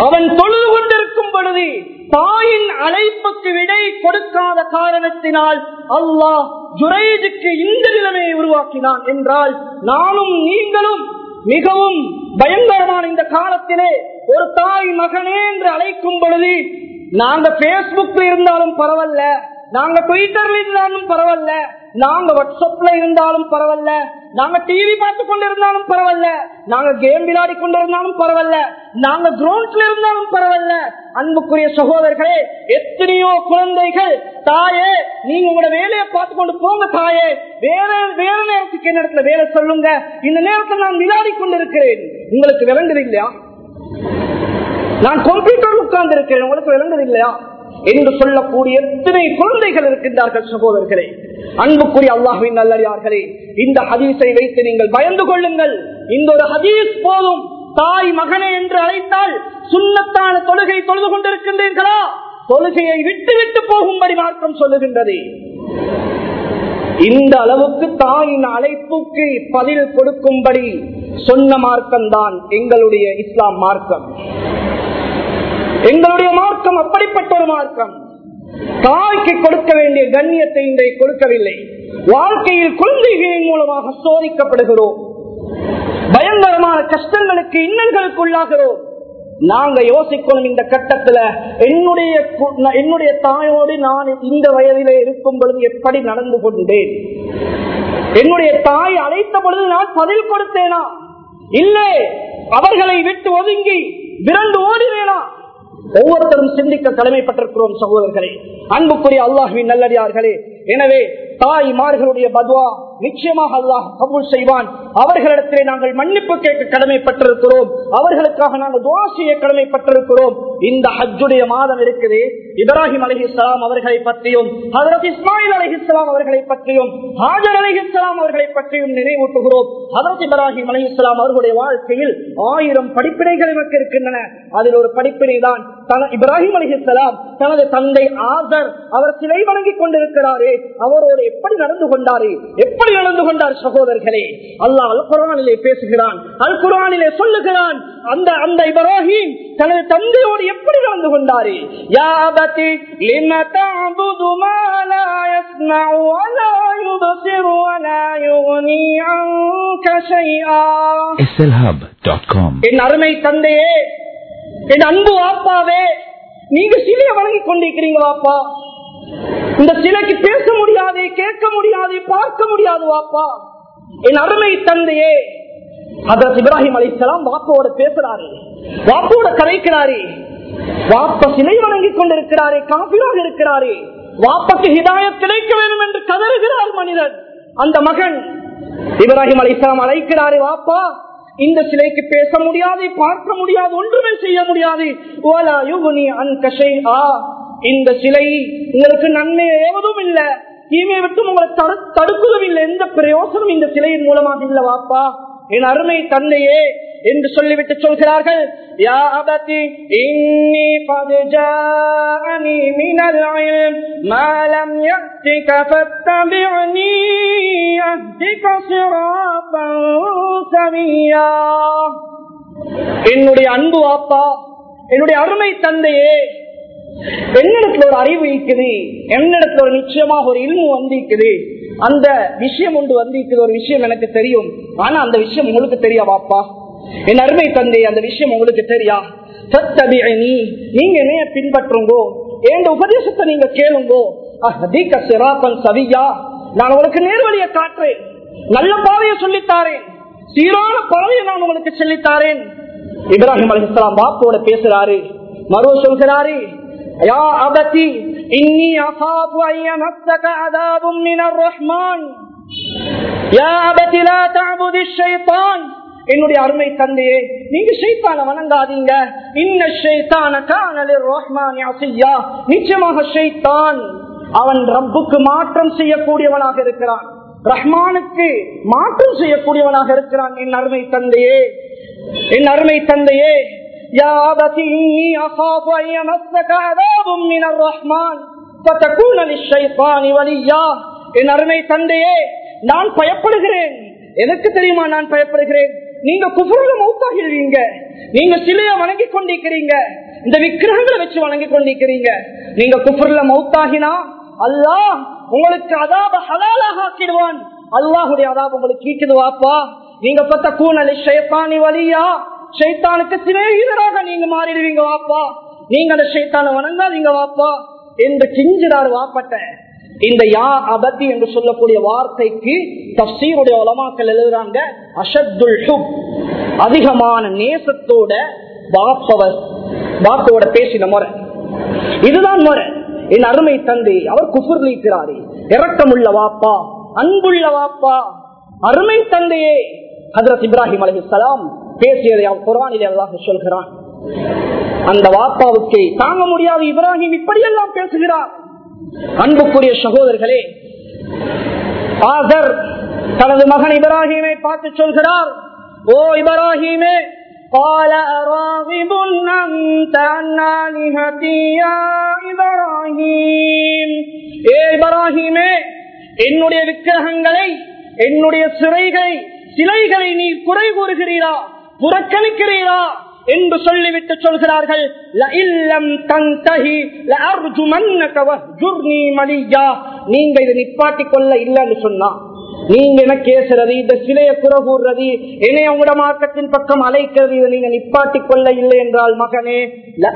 அவன் தொழுது கொண்டிருக்கும் பொழுது தாயின் அழைப்புக்கு விடை கொடுக்காத காரணத்தினால் அல்லாஹ் ஜுரைஜுக்கு இந்த நிலைமையை உருவாக்கினான் என்றால் நானும் நீங்களும் மிகவும் பயங்கரமான இந்த காலத்திலே ஒரு தாய் மகனே என்று அழைக்கும் பொழுது நாங்க பேஸ்புக்ல இருந்தாலும் பரவாயில்ல நாங்க ட்விட்டர்ல இருந்தாலும் பரவாயில்ல நாங்க வாட்ஸ்அப்ல இருந்தாலும் பரவாயில்ல நாங்க டிவி பார்த்து கொண்டிருந்தாலும் பரவாயில்ல. நாங்க கேம் விளையாடி கொண்டிருந்தாலும் பரவாயில்ல. நாங்க கிரவுண்ட்ல இருந்தாலும் பரவாயில்ல. அன்புக்குரிய சகோதரர்களே எத்தனையோ குழந்தைகள் தாயே நீங்க உங்களோட வேலையை பார்த்து கொண்டு போங்க தாயே. வேற வேற நேரத்துக்கு என்ன இடத்துல வேலை சொல்லுங்க. இந்த நேரத்தில் நான் விளையாடி கொண்டிருக்கிறேன். உங்களுக்கு விளங்குது இல்லையா? நான் கம்ப்யூட்டர் உட்கார்ந்து இருக்கிறேன் உங்களுக்கு விளங்குது இல்லையா? என்று சொல்லக்கூடிய எத்தனை குழந்தைகள் இருக்கின்றார்கள் சகோதரர்களே. அன்புக்குரிய அல்லாஹின் நல்லறியார்களே இந்த ஹதீஸை வைத்து நீங்கள் பயந்து கொள்ளுங்கள். இந்த ஒரு ஹதீஸ் போதும். தாய் மகனே என்று அழைத்தால் சுண்ணத்தான தொழுகை தொழுது கொண்டிருக்கின்றீர்களா? தொழுகையை விட்டு விட்டு போகும்படி மார்க்கம் சொல்லுகின்றது. இந்த அளவுக்கு தாயின் அழைப்புக்கு பதில் கொடுக்கும்படி சொன்ன மார்க்கம் தான் எங்களுடைய இஸ்லாம் மார்க்கம். எங்களுடைய மார்க்கம் அப்படிப்பட்ட ஒரு மார்க்கம். தாய்க்கு கொடுக்க வேண்டிய கண்ணியத்தை இன்றைக்கு கொடுக்கவில்லை. வாழ்க்கையில் குழந்தைகளின் மூலமாக சோதிக்கப்படுகிறோம். பயங்கரமான கஷ்டங்களுக்கு இன்னல்களுக்கு உள்ளாகிறோம். நாங்க யோசிக்கணும் இந்த கட்டத்துல என்னுடைய என்னுடைய தாயோடு நான் இந்த வயதிலே இருக்கும் பொழுது எப்படி நடந்து கொண்டேன். என்னுடைய தாய் அழைத்த பொழுது நான் பதில் கொடுத்தேனா? இல்லை அவர்களை விட்டு ஒதுங்கி விரண்டு ஓடினேனா? ஒவ்வொருத்தரும் சிந்திக்க கடமைப்பட்டிருக்கிறோம் சகோதரர்களே. அன்புக்குரிய அல்லாஹுவின் நல்லடியார்களே எனவே தாய்மார்களுடைய பத்வா நிச்சயமாக அல்லாஹ் கபூல் செய்வான். அவர்களிடத்திலே நாங்கள் மன்னிப்பு கேட்க கடமைப்பட்டிருக்கிறோம். அவர்களுக்காக நாங்கள் துவா செய்ய கடமைப்பட்டிருக்கிறோம். இந்த ஹஜ்ஜுடைய மாதம் இருக்குது. இப்ராஹிம் அலி இஸ்லாம் அவர்களை பற்றியும் ஹதரத் இஸ்மாயில் அலி இஸ்லாம் அவர்களை பற்றியும் ஹாஜர் அலி இஸ்லாம் அவர்களை பற்றியும் நினைவூட்டுகிறோம். ஹதரத் இப்ராஹிம் அலி இஸ்லாம் அவர்களுடைய வாழ்க்கையில் ஆயிரம் படிப்பினைகள் நமக்கு இருக்கின்றன. அதில் ஒரு படிப்பினை தான் இப்ராஹிம் அலி இஸ்லாம் தனது தந்தை ஆதர் அவர் சிலை வணங்கிக் கொண்டிருக்கிறாரே அவரோடு எப்படி நடந்து கொண்டாரு எப்படி நடந்து கொண்டார் சகோதரர்களே? அல்லாஹ் அல் குரானிலே பேசுகிறான் அல் குரானிலே சொல்லுகிறான் அந்த அந்த இப்ராஹிம் தனது தந்தையோடு எப்படி நடந்து கொண்டாரு? யாபதி லிம தஅபுது மா லா யஸ்மஉ வலா யுபசிரு வலா யுக்னி அன்க ஷைஆ slhub.com என் அருமை தந்தையே என் அன்பு வாப்பாவே நீங்க சிலைய வணங்கிக் கொண்டிருக்கிறீங்க வாப்பா இந்த சிலைக்கு பேச முடியாது கேட்க முடியாது பார்க்க முடியாது வாப்பா என் அருமை தந்தையே அதற்கு இப்ராஹிம் அலிசலாம் வாப்போட பேசுறாரு வாப்போட கதைக்கிறாரு. வாப்ப சிலை வணங்கிக் கொண்டிருக்கிறாரே காப்பிராக இருக்கிறாரே. வாப்பக்கு ஹிதாயத் கிடைக்க வேண்டும் என்று கதறுகிறார் மனிதன். அந்த மகன் இப்ராஹிம் அலிசலாம் அழைக்கிறாரே வாப்பா இந்த சிலைக்கு பேச முடியாது பார்க்க முடியாது ஒன்றுமே செய்ய முடியாது. இந்த சிலை உங்களுக்கு நன்மை ஏவதும் இல்லை. தீமையை விட்டு உங்களை தடு- தடுப்பதும் இல்லை எந்த பிரயோசனம் இந்த சிலையின் மூலமாக இல்ல வாப்பா. என் அருமை தந்தையே என்று சொல்லிவிட்டு சொல்கிறார்கள் யா அபதி இன்னி قد جاءني من العلم ما لم يأتك فاتبعني أهدك صراطا سويا என்னுடைய அன்பு அப்பா என்னுடைய அருமை தந்தையே என்னிடத்துல ஒரு அறிவு இருக்குது என்னிடத்துல ஒரு நிச்சயமாக ஒரு இல்மு வந்திருக்குது அந்த விஷயம் ஒன்று வந்திருக்கிற ஒரு விஷயம் எனக்கு தெரியும். ஆனா அந்த விஷயம் உங்களுக்கு தெரியா வாப்பா என் அருமை தந்தை அந்த விஷயம் உங்களுக்கு தெரியா? சத்தபியனி நீங்க என்ன பின்பற்றுங்கோ. என் உபதேசத்தை நீங்க கேளுங்கோ. அஹ்தீக சவியா. நான் உங்களுக்கு நேர்வழியை காட்டுறேன். நல்ல பாதையை சொல்லித்தாரேன். சீரான பாதையை நான் உங்களுக்கு சொல்லித்தாரேன். இப்ராஹிம் அலிஸ்லாம் பாப்போட பேசுறாரு. மருவ சொல்கிறாரு யா அபதி இன்னி அசாபு ஐயமஸ்தக அதாபும் மினர் யா அபதி லா தஅபுதி ஷைத்தான் என்னுடைய அருமை தந்தையே நீங்க ஷைத்தான வணங்காதீங்க இன்ன ஷைத்தான கானலி ரஹ்மான் அசியா நிச்சயமாக ஷைத்தான் அவன் ரப்புக்கு மாற்றம் செய்யக்கூடியவனாக இருக்கிறான் ரஹ்மானுக்கு மாற்றம் செய்யக்கூடியவனாக இருக்கிறான் என் அருமை தந்தையே என் அருமை தந்தையே يا أبت إني أخاف أن يمسك عذاب من الرحمن فَتَكُونَ لِلشَّيْطَانِ وَلِيًّا என் அருமை தந்தையே நான் பயப்படுகிறேன் எனக்கு தெரியுமா நான் பயப்படுகிறேன் நீங்க குபுருல மௌத்தாகிறீங்க நீங்க சிலைய வணங்கி கொண்டிருக்கிறீங்க இந்த விக்கிரகங்களை வச்சு வணங்கி கொண்டிருக்கிறீங்க நீங்க குபுருல மௌத்தாகினா அல்லாஹ் உங்களுக்கு அதாப ஹலாலாக ஆக்கிடுவான் அல்லாஹுடைய அதாப உங்களுக்கு கீட்டுதுவாப்பா நீங்க பத்த கூணலி ஷேத்தானி வழியா ஷைத்தானுக்கு சிநேகிதராக நீங்க மாறிடுவீங்க வாப்பா. நீங்க அந்த ஷைத்தான வணங்காதீங்க வாப்பா. என்று கிஞ்சிடார் வாப்பட்ட. இந்த யா அபத்தி என்று சொல்லக்கூடிய வார்த்தைக்கு தப்சீருடைய உலமாக்கள் எழுதுறாங்க அஷத்துல் ஹுப். அதிகமான நேசத்தோட வாப்பவர் வாப்போட பேசின முறை. இதுதான் முறை. என் அருமை தந்தை அவர் குஃபுர் நீக்கிறாரே. இரக்கமுள்ள வாப்பா அன்புள்ள வாப்பா. அருமை தந்தையே ஹதரத் இப்ராஹிம் அலிசலாம் பேசியதை அவர் குரானிலே அல்லாஹ் சொல்கிறான் அந்த வாப்பாவுக்கு தாங்க முடியாத இப்ராஹிம் இப்படியெல்லாம் பேசுகிறார் அன்புக்குரிய சகோதரர்களே ஆசர் தனது மகன் இப்ராஹிமை பார்த்து சொல்கிறார் ஓ இப்ராஹிமே قال أراغب أنت عن آلهتي يا إبراهيم ஏ இப்ராஹிமே என்னுடைய விக்கிரகங்களை என்னுடைய சிறைகளை சிலைகளை நீ குறை கூறுகிறீரா புறக்கணிக்கிறீரா என்று சொல்லிவிட்டு சொல்கிறார்கள். நீங்க இதை நிப்பாட்டி கொள்ள இல்லைன்னு சொன்னா நீங்க என்ன கேசுறது? இந்த சிலைய குறை கூறுறது என்னை உங்களோட மார்க்கத்தின் பக்கம் அழைக்கிறது? இதை நீங்க நிப்பாட்டி கொள்ள இல்லை என்றால் மகனே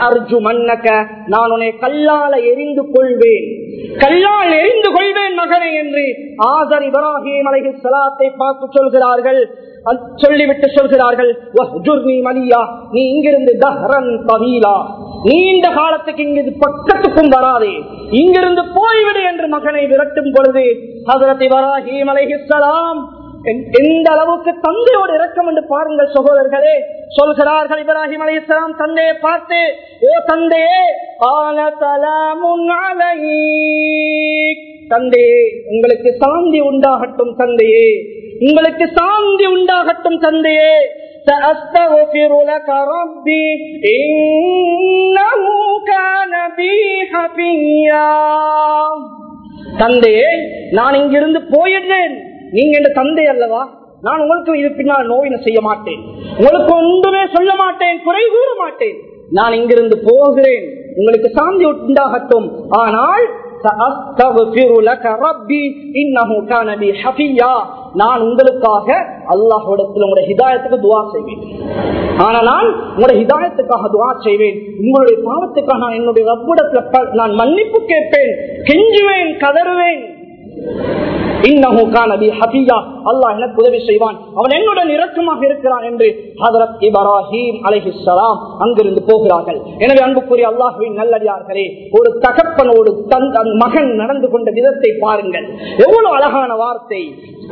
அர்ஜு மன்னக்க நான் உன்னை கல்லால எரிந்து கொள்வேன். கல்லால் எரிந்து கொள்வேன் மகனே என்று ஆசர் இப்ராஹிம் அலகி சலாத்தை பார்த்து சொல்கிறார்கள். சொல்லிவிட்டு சொல்கிறார்கள் நீ இங்கிருந்து தஹரன் நீண்ட காலத்துக்கு இங்கு பக்கத்துக்கும் வராதே. இங்கிருந்து போய்விடு என்று மகனை விரட்டும் பொழுது ஹசரத் இப்ராஹிம் அலைஹிஸ்ஸலாம் எந்த அளவுக்கு தந்தையோடு இறக்கம் என்று பாருங்கள் சகோதரர்களே. சொல்கிறார்கள் இப்ராஹிம் அலி இஸ்லாம் தந்தையை பார்த்து ஓ தந்தையே தந்தையே உங்களுக்கு சாந்தி உண்டாகட்டும் தந்தையே. உங்களுக்கு சாந்தி உண்டாகட்டும் தந்தையே. தந்தையே நான் இங்கிருந்து போயிடுறேன் நீங்க என்ற தந்தை அல்லவா? நான் உங்களுக்கு இது பின்னால் நோயினை செய்ய மாட்டேன். உங்களுக்கு ஒன்றுமே சொல்ல மாட்டேன் குறை கூற மாட்டேன். நான் இங்கிருந்து போகிறேன். உங்களுக்கு சாந்தி உண்டாகட்டும். ஆனால் நான் உங்களுக்காக அல்லாஹோடத்தில் உங்களுடைய ஹிதாயத்துக்கு துவா செய்வேன். ஆனா நான் உங்களுடைய ஹிதாயத்துக்காக துவா செய்வேன். உங்களுடைய பாவத்துக்காக நான் என்னுடைய ரப்பிடத்தில் நான் மன்னிப்பு கேட்பேன். கெஞ்சுவேன் கதறுவேன். எனக்கு உதவி செய்வான். அவன் என்னுடன் இரக்கமாக இருக்கிறான் என்று ஹதரத் இப்ராஹிம் அலைஹிஸ்லாம் அங்கிருந்து போகிறார்கள். எனவே அன்புக்குரிய அல்லாஹுவின் நல்லடியார்களே ஒரு தகப்பனோடு தன் மகன் நடந்து கொண்ட விதத்தை பாருங்கள். எவ்வளவு அழகான வார்த்தை.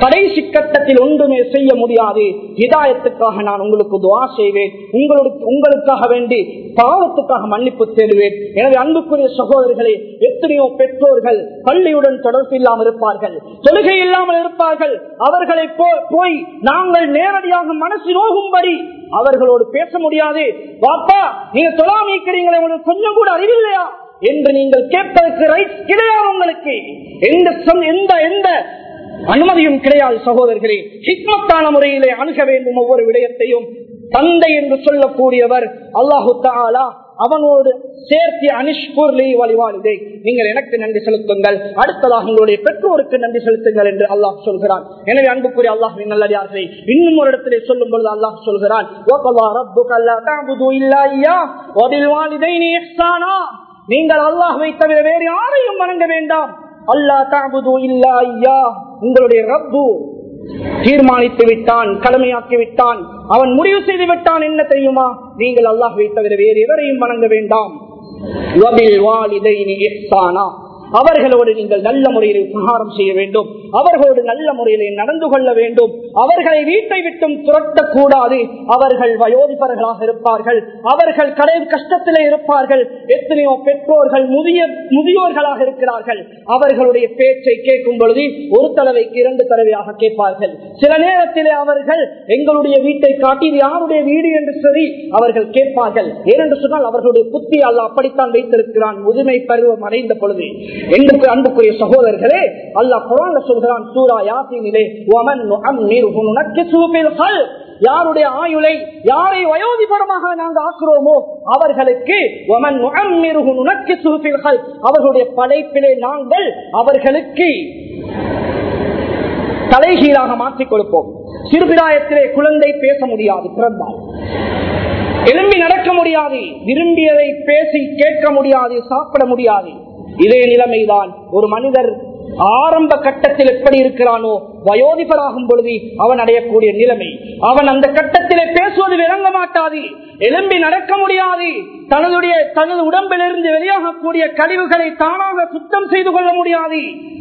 கடைசி கட்டத்தில் ஒன்றுமே செய்ய முடியாது. இதாயத்துக்காக நான் உங்களுக்கு துவா செய்வேன். உங்களுக்கு உங்களுக்காக வேண்டி பாவத்துக்காக மன்னிப்பு தேடுவேன். எனவே அன்புக்குரிய சகோதரர்களே எத்தனையோ பெற்றோர்கள் பள்ளியுடன் தொடர்பு இல்லாமல் இருப்பார்கள். தொழுகை இல்லாமல் இருப்பார்கள். அவர்களை போய் நாங்கள் நேரடியாக மனசு நோகும்படி அவர்களோடு பேச முடியாது. பாப்பா நீங்க தொழாமிக்கிறீங்களே உங்களுக்கு கொஞ்சம் கூட அறிவில்லையா? என்று நீங்கள் கேட்பதற்கு ரைட் கிடையாது உங்களுக்கு. எந்த எந்த எந்த அனுமதியும் கிடையாது சகோதரர்களே. ஹிக்மத்தான முறையிலே அணுக வேண்டும் ஒவ்வொரு விடயத்தையும். தந்தை என்று சொல்லக்கூடியவர் அல்லாஹு தாலா அவனோடு சேர்த்து அனிஷ்பூர்லி வழிவாளிதை நீங்கள் எனக்கு நன்றி செலுத்துங்கள். அடுத்ததாக உங்களுடைய பெற்றோருக்கு நன்றி செலுத்துங்கள் என்று அல்லாஹ் சொல்கிறான். எனவே அன்புக்குரிய அல்லாஹ் நல்லடியார்களை இன்னும் ஒரு இடத்திலே சொல்லும் பொழுது அல்லாஹ் சொல்கிறான் நீங்கள் அல்லாஹை தவிர வேறு யாரையும் வணங்க வேண்டாம். அல்லா தாபுது இல்லா ஐயா உங்களுடைய ரப்பு தீர்மானித்து விட்டான் கடமையாக்கி விட்டான். அவன் முடிவு செய்து விட்டான் என்ன தெரியுமா? நீங்கள் அல்லாஹை தவிர வேறு எவரையும் வணங்க வேண்டாம். அவர்களோடு நீங்கள் நல்ல முறையில் உபகாரம் செய்ய வேண்டும். அவர்கள் அவர்களோடு நல்ல முறையில் நடந்து கொள்ள வேண்டும். அவர்களை வீட்டை விட்டும் துரட்டக்கூடாது. அவர்கள் வயோதிபர்களாக இருப்பார்கள். அவர்கள் கடை கஷ்டத்திலே இருப்பார்கள். எத்தனையோ பெற்றோர்கள் முதிய முதியோர்களாக இருக்கிறார்கள். அவர்களுடைய பேச்சை கேட்கும் பொழுது ஒரு தடவைக்கு இரண்டு தடவையாக கேட்பார்கள். சில நேரத்திலே அவர்கள் எங்களுடைய வீட்டை காட்டி யாருடைய வீடு என்று சரி அவர்கள் கேட்பார்கள். ஏனென்று சொன்னால் அவர்களுடைய புத்தி அல்ல. அப்படித்தான் வைத்திருக்கிறான். முதுமை பருவம் அடைந்த பொழுது. எங்களுக்கு அன்புக்குரிய சகோதரர்களே அல்லாஹ் குரான் சொல்கிறான் சூரா யாசினிலே ஒமன் யாருடைய ஆயுளை யாரை வயோதிபரமாக நாங்கள் ஆக்குறோமோ அவர்களுக்கு வமன் நுஅம்மிருஹு நுனக்கிசுஹு அவர்களுடைய படைப்பிலே நாங்கள் அவர்களுக்கு தலைகீழாக மாற்றிக் கொடுப்போம். சிறுபிராயத்திலே குழந்தை பேச முடியாது பிறந்தால். எழும்பி நடக்க முடியாது விரும்பியதை பேசி கேட்க முடியாது சாப்பிட முடியாது. இதே நிலைமைதான் ஒரு மனிதர் ஆரம்ப கட்டத்தில் எப்படி இருக்கிறானோ வயோதிபராகும் பொழுது அவன் அடையக்கூடிய நிலைமை. அவன் அந்த கட்டத்திலே பேசுவது விளங்க மாட்டாது எழும்பி நடக்க முடியாது. தனதுடைய தனது உடம்பிலிருந்து வெளியாகக்கூடிய கழிவுகளை தானாக சுத்தம் செய்து கொள்ள முடியாது.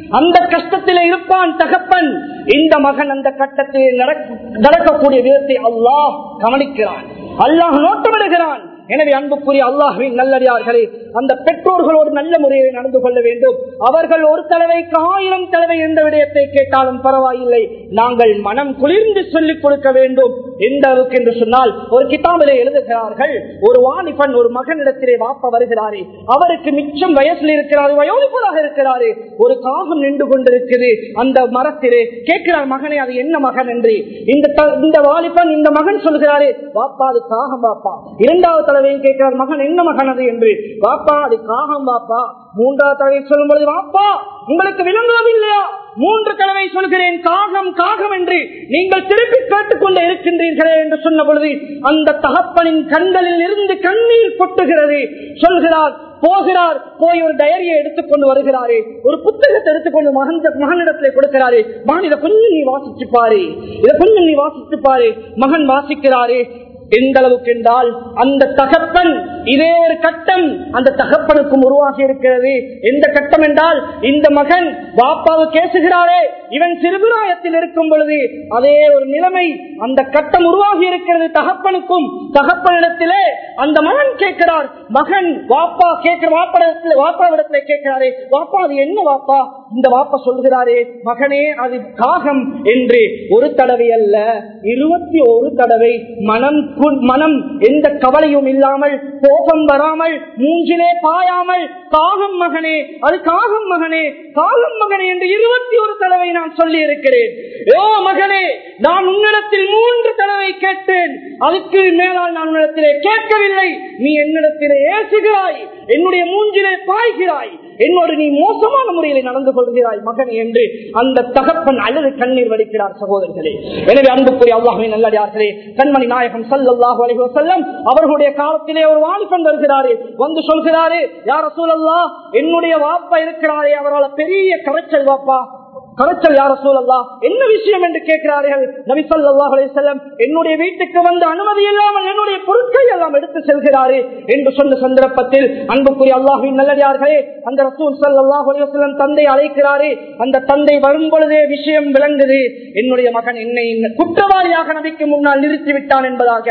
அந்த கஷ்டத்திலே இருப்பான் தகப்பன். இந்த மகன் அந்த கட்டத்தில் நடக்கக்கூடிய விதத்தை அல்லாஹ் கவனிக்கிறான். அல்லாஹ் நோட்டமிடுகிறான். எனவே அன்புக்குரிய அல்லாஹுவின் நல்லடியார்களே அந்த பெற்றோர்களோடு நல்ல முறையில் நடந்து கொள்ள வேண்டும். அவர்கள் ஒரு தடவைக்கு ஆயிரம் தடவை எந்த விடயத்தை கேட்டாலும் பரவாயில்லை. நாங்கள் மனம் குளிர்ந்து சொல்லிக் கொடுக்க வேண்டும். எந்த அளவுக்கு என்று சொன்னால் ஒரு கிதாபிலே எழுதுகிறார்கள் ஒரு வாலிபன் ஒரு மகனிடத்திலே வாப்ப வருகிறாரே அவருக்கு மிச்சம் வயசில் இருக்கிறார் வயோதிபராக இருக்கிறாரு ஒரு காகம் நின்று கொண்டிருக்கிறது அந்த மரத்திலே கேட்கிறார் மகனே அது என்ன மகன்? என்று. இந்த த- இந்த வாலிபன் இந்த மகன் சொல்கிறாரே வாப்பா அது காகம் வாப்பா. இரண்டாவது தடவையும் கேட்கிறார் மகன் என்ன மகன் அது? என்று. பாப்பா அது காகம் பாப்பா மூன்றாவது தடவை சொல்லும் பொழுது பாப்பா உங்களுக்கு விளங்குவதில்லையா மூன்று தடவை சொல்கிறேன் காகம் காகம் என்று. நீங்கள் திருப்பி கேட்டுக்கொண்டு இருக்கின்றீர்களே என்று சொன்ன பொழுது அந்த தகப்பனின் கண்களில் இருந்து கண்ணீர் கொட்டுகிறது. சொல்கிறார் போகிறார் போய் ஒரு டயரியை எடுத்துக்கொண்டு வருகிறாரே. ஒரு புத்தகத்தை எடுத்துக்கொண்டு மகன் மகனிடத்திலே கொடுக்கிறாரே. மகன் இதை கொஞ்சம் நீ வாசிச்சு பாரு. இதை கொஞ்சம் நீ வாசிச்சு பாரு. மகன் வாசிக்கிறாரே. எந்த அளவுக்கு என்றால் அந்த தகப்பன் இதே ஒரு கட்டம் அந்த தகப்பனுக்கும் உருவாகி இருக்கிறது. எந்த கட்டம் என்றால் இந்த மகன் பாப்பாவு கேசுகிறாரே இவன் சிறுபிராயத்தில் இருக்கும் பொழுது அதே ஒரு நிலைமை அந்த கட்டம் உருவாகி இருக்கிறது தகப்பனுக்கும். தகப்பனிடத்திலே அந்த மகன் கேட்கிறார் மகன் வாப்பா கேட்கிற வாப்படத்திலே வாப்பாவிடத்திலே கேட்கிறாரே வாப்பா அது என்ன வாப்பா? இந்த வாப்பா சொல்கிறாரே மகனே அது காகம் என்று ஒரு தடவை அல்ல இருபத்தி ஒரு தடவை மனம் மனம் எந்த கவலையும் இல்லாமல் கோபம் வராமல் மூஞ்சிலே பாயாமல் காகம் மகனே அது காகம் மகனே காகம் மகனே என்று இருபத்தி ஒரு தடவை நான் சொல்லி இருக்கிறேன் ஓ மகனே நான் உன்னிடத்தில் மூன்று தடவை கேட்டேன். அதுக்கு மேலால் நான் உன்னிடத்திலே கேட்கவில்லை. நீ என்னிடத்திலே ஏசுகிறாய். என்னுடைய மூஞ்சிலே பாய்கிறாய். என்னோடு நீ மோசமான முறையில் நடந்து கொள்கிறாய் மகன் என்று அந்த தகப்பன் அல்லது கண்ணீர் வடிக்கிறார் சகோதரர்களே. எனவே அன்புக்குரிய அல்லாஹின் நல்லடியார்களே கண்மணி நாயகம் சல்லாஹு அலைஹி செல்லம் அவர்களுடைய காலத்திலே ஒரு வாலிபன் வருகிறாரே. வந்து சொல்கிறாரே யார சூழல்லா என்னுடைய வாப்பா இருக்கிறாரே அவரால் பெரிய கரைச்சல் வாப்பா. கரைச்சல் யார சூழல்லா என்ன விஷயம் என்று கேட்கிறார்கள்? நபி ஸல்லல்லாஹு என்னுடைய வீட்டுக்கு வந்து அனுமதி இல்லாமல் என்னுடைய பொருட்களை எல்லாம் எடுத்து செல்கிறாரே என்று சொன்ன சந்தர்ப்பத்தில் அன்புக்குரிய அல்லாஹின் நல்லடியார்களே அந்த ரசூல் ஸல்லல்லாஹு அலைஹி தந்தை அழைக்கிறாரே அந்த தந்தை வரும் பொழுதே விஷயம் விளங்குது. என்னுடைய மகன் என்னை குற்றவாளியாக நபிக்கு முன்னால் நிறுத்திவிட்டான் என்பதாக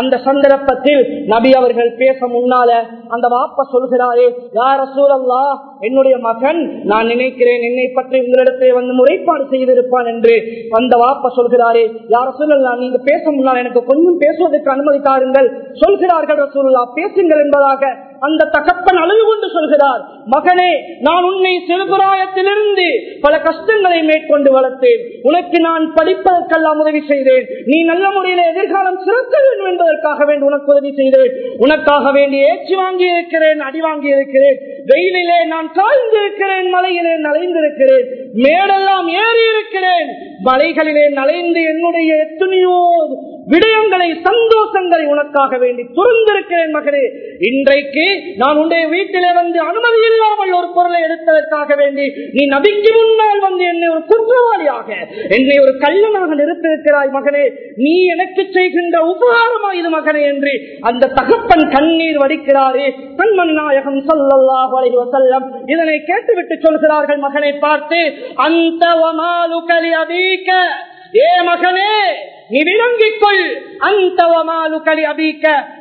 அந்த சந்தர்ப்பத்தில் நபி அவர்கள் பேச முன்னால அந்த வாப்ப சொல்கிறாரே யார சூழல்லா என்னுடைய மகன் நான் நினைக்கிறேன் என்னை பற்றி உங்களிடத்தை வந்து முறைப்பாடு செய்திருப்பான் என்று அந்த வாப்ப சொல்கிறாரே. யார சொல்லலாம் நீங்க பேச முன்னால் எனக்கு கொஞ்சம் பேசுவதற்கு அனுமதி தாருங்கள். சொல்கிறார்கள் ரசூல்லா பேசுங்கள் என்பதாக அந்த தகப்பன் அழுது கொண்டு சொல்கிறார். மகனே நான் உன்னை சிறுபிராயத்திலிருந்து பல கஷ்டங்களை மேற்கொண்டு வளர்த்தேன். உனக்கு நான் படிப்பதற்கெல்லாம் உதவி செய்தேன். நீ நல்ல முறையில் எதிர்காலம் சிறக்க வேண்டும் என்பதற்காக வேண்டி உனக்கு உதவி செய்தேன். உனக்காக வேண்டி ஏற்றி வாங்கி இருக்கிறேன் அடி வாங்கி இருக்கிறேன் வெயிலிலே நான் காய்ந்திருக்கிறேன் மலையிலே நலைந்திருக்கிறேன் மேடெல்லாம் ஏறி இருக்கிறேன். மலைகளிலே நலைந்து என்னுடைய எத்தனையோ விடயங்களை சந்தோஷங்களை உனக்காக வேண்டி துறந்திருக்கிறேன் மகனே இன்றைக்கு நான் உன்னுடைய வீட்டிலே வந்து அனுமதி இல்லாமல் ஒரு பொருளை எடுத்ததற்காக வேண்டி நீ நபிக்கு முன்னால் வந்து என்னை ஒரு குற்றவாளியாக என்னை ஒரு கல்லனாக நிறுத்திருக்கிறாய் மகனே நீ எனக்கு செய்கின்ற உபகாரமா இது மகனே என்று அந்த தகப்பன் கண்ணீர் வடிக்கிறாரே. கண்மணி நாயகம் சல்லல்லாஹு அலைஹி இதனை கேட்டுவிட்டு சொல்கிறார்கள் மகனை பார்த்து அந்த வமாலுகலி ஏ மகனே நீ விளங்கிக் கொள் அந்த வமாலுகலி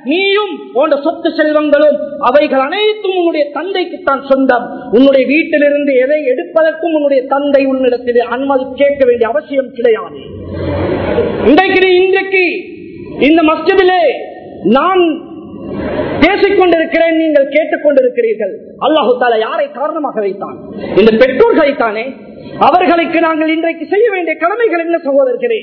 நீயும் போன்ற சொத்து செல்வங்களும் அவைகள் அனைத்தும் உன்னுடைய தந்தைக்குத்தான் சொந்தம். உன்னுடைய வீட்டிலிருந்து எதை எடுப்பதற்கும் உன்னுடைய தந்தை உன்னிடத்தில் அனுமதி கேட்க வேண்டிய அவசியம் கிடையாது. இன்றைக்கு இன்றைக்கு இந்த மஸ்ஜிதிலே நான் பேசிக் கொண்டிருக்கிறேன் நீங்கள் கேட்டுக்கொண்டிருக்கிறீர்கள். அல்லாஹு தாலா யாரை காரணமாக வைத்தான்? இந்த பெற்றோர்களைத்தானே? அவர்களுக்கு நாங்கள் இன்றைக்கு செய்ய வேண்டிய கடமைகள் என்ன சகோதரர்களே?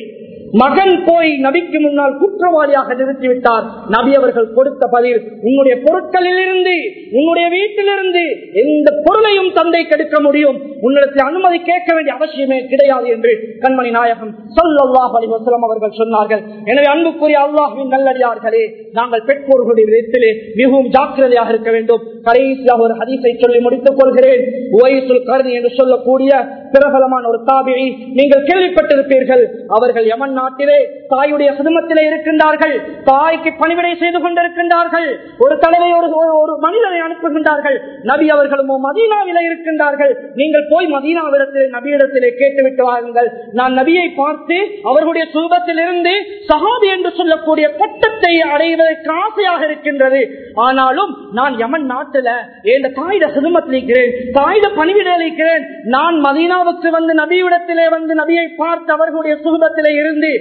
மகன் போய் நபிக்கு முன்னால் குற்றவாளியாக நிறுத்திவிட்டார். நபி அவர்கள் கொடுத்த பதில் உன்னுடைய பொருட்களில் இருந்து உன்னுடைய வீட்டிலிருந்து எந்த பொருளையும் தந்தை கெடுக்க முடியும். உன்னிடத்தில் அனுமதி கேட்க வேண்டிய அவசியமே கிடையாது என்று கண்மணி நாயகம் சல்லாஹ் அலிவசலம் அவர்கள் சொன்னார்கள். எனவே அன்புக்குரிய அல்லாஹின் நல்லடியார்களே நாங்கள் பெற்றோர்களுடைய விதத்திலே மிகவும் ஜாக்கிரதையாக இருக்க வேண்டும். கடைசியாக ஒரு ஹதீஸை சொல்லி முடித்துக் கொள்கிறேன். உவைசுல் என்று சொல்லக்கூடிய பிரபலமான ஒரு தாபியை நீங்கள் கேள்விப்பட்டிருப்பீர்கள். அவர்கள் யமன் நாட்டிலே தாயுடைய குடும்பத்திலே இருக்கின்றார்கள். தாய்க்கு பணிவிடை செய்து கொண்டிருக்கின்றார்கள். ஒரு தலைவை ஒரு ஒரு- மனிதனை அனுப்புகின்றார்கள். நபி அவர்களுமோ மதீனாவிலே இருக்கின்றார்கள். நீங்கள் போய் மதீனாவிடத்திலே நபியிடத்திலே கேட்டுவிட்டு வாருங்கள். நான் நபியை பார்த்து அவர்களுடைய சுபத்தில் இருந்து சஹாபி என்று சொல்லக்கூடிய பட்டத்தை அடைவதற்கு ஆசையாக இருக்கின்றது. ஆனாலும் நான் யமன் நாட்டுல என் தாயிட குடும்பத்தில் இருக்கிறேன். தாயிட பணிவிடையில் இருக்கிறேன். நான் மதீனாவுக்கு வந்து நபியிடத்திலே வந்து நபியை பார்த்து அவர்களுடைய சுகத்திலே இருந்து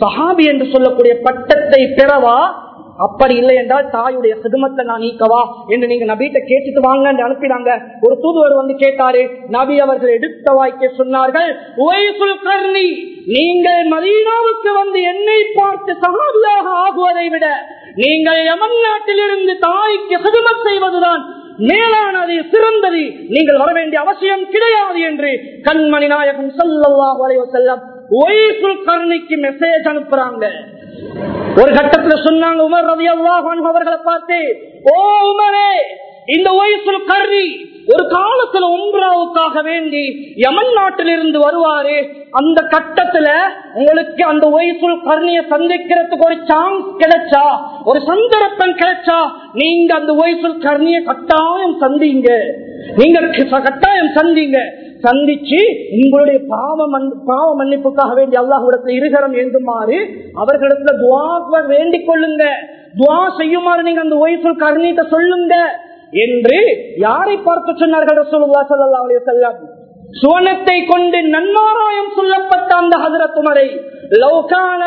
சஹாபி என்று சொல்லக்கூடிய பட்டத்தை பெறவா? அப்படி இல்லை என்றால் தாயுடைய சிதுமத்தை நான் நீக்கவா? என்று நீங்க நபிட்ட கேட்டுட்டு வாங்க அனுப்பினாங்க. ஒரு தூதுவர் வந்து கேட்டாரு நபி அவர்கள் எடுத்த வாய்க்க சொன்னார்கள் நீங்கள் மதீனாவுக்கு வந்து என்னை பார்த்து சகாபியாக ஆகுவதை விட நீங்கள் எமன் நாட்டிலிருந்து தாய்க்கு சிதுமத் செய்வதுதான் மேலானது சிறந்தது. நீங்கள் வர வேண்டிய அவசியம் கிடையாது என்று கண்மணி நாயகம் சல்லாஹ் செல்லம் ஒய்சுல் கருணைக்கு மெசேஜ் அனுப்புறாங்க. ஒரு கட்டத்துல சொன்னாங்க உமர் ரவி அல்லாஹ் அவர்களை பார்த்து ஓ உமரே இந்த ஒய்சுல் கருணி ஒரு காலத்துல உம்ராவுக்காக வேண்டி யமன் நாட்டிலிருந்து வருவாரு அந்த கட்டத்துல உங்களுக்கு அந்த வயசுல் கருணிய சந்திக்கிறதுக்கு ஒரு சான்ஸ் கிடைச்சா ஒரு சந்தர்ப்பம் கிடைச்சா நீங்க அந்த வயசுல் கருணிய கட்டாயம் சந்திங்க. நீங்க கட்டாயம் சந்திங்க. சந்திச்சு உங்களுடைய பாவ பாவ மன்னிப்புக்காக வேண்டிய அல்லாஹ்விடத்தில் இருகரம் ஏந்துமாறு அவர்களிடத்துல துவா வேண்டிக் கொள்ளுங்க. துவா செய்யுமாறு நீங்க அந்த ஒய்ஃபுல் கருணீட்ட சொல்லுங்க என்று யாரை பார்த்து சொன்னார்கள் ரசூலுல்லாஹி ஸல்லல்லாஹு அலைஹி சுவனத்தை கொண்டு நன்மாராயம் சொல்லப்பட்ட அந்த ஹசரத் உமரை. லௌகான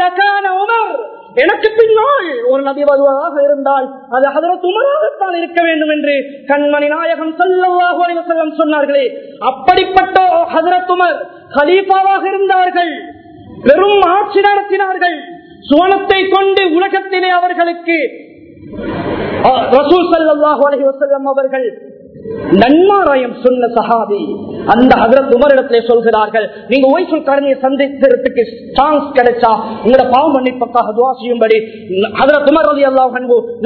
லகான உமர். எனக்கு பின்னால் ஒரு நபி வருவதாக இருந்தால் அது ஹதரத் உமராகத்தான் இருக்க வேண்டும் என்று கண்மணி நாயகம் ஸல்லல்லாஹு சொன்னார்களே. அப்படிப்பட்ட ஹதரத் உமர் இருந்தார்கள். பெரும் ஆட்சி நடத்தினார்கள். சுவனத்தை கொண்டு உலகத்திலே அவர்களுக்கு ரசூல் ஸல்லல்லாஹு அவர்கள் நன்மாராயம் சொன்ன சஹாபி அந்த ஹசரத் உமரிடத்திலே சொல்கிறார்கள் நீங்க ஓய்சூல் கரணியை சந்திக்கிறதுக்கு சான்ஸ் கிடைச்சா உங்களோட பாவம் மன்னிப்பக்காக துவா செய்யும்படி. ஹசரத் உமர் ரலி அல்லாஹ்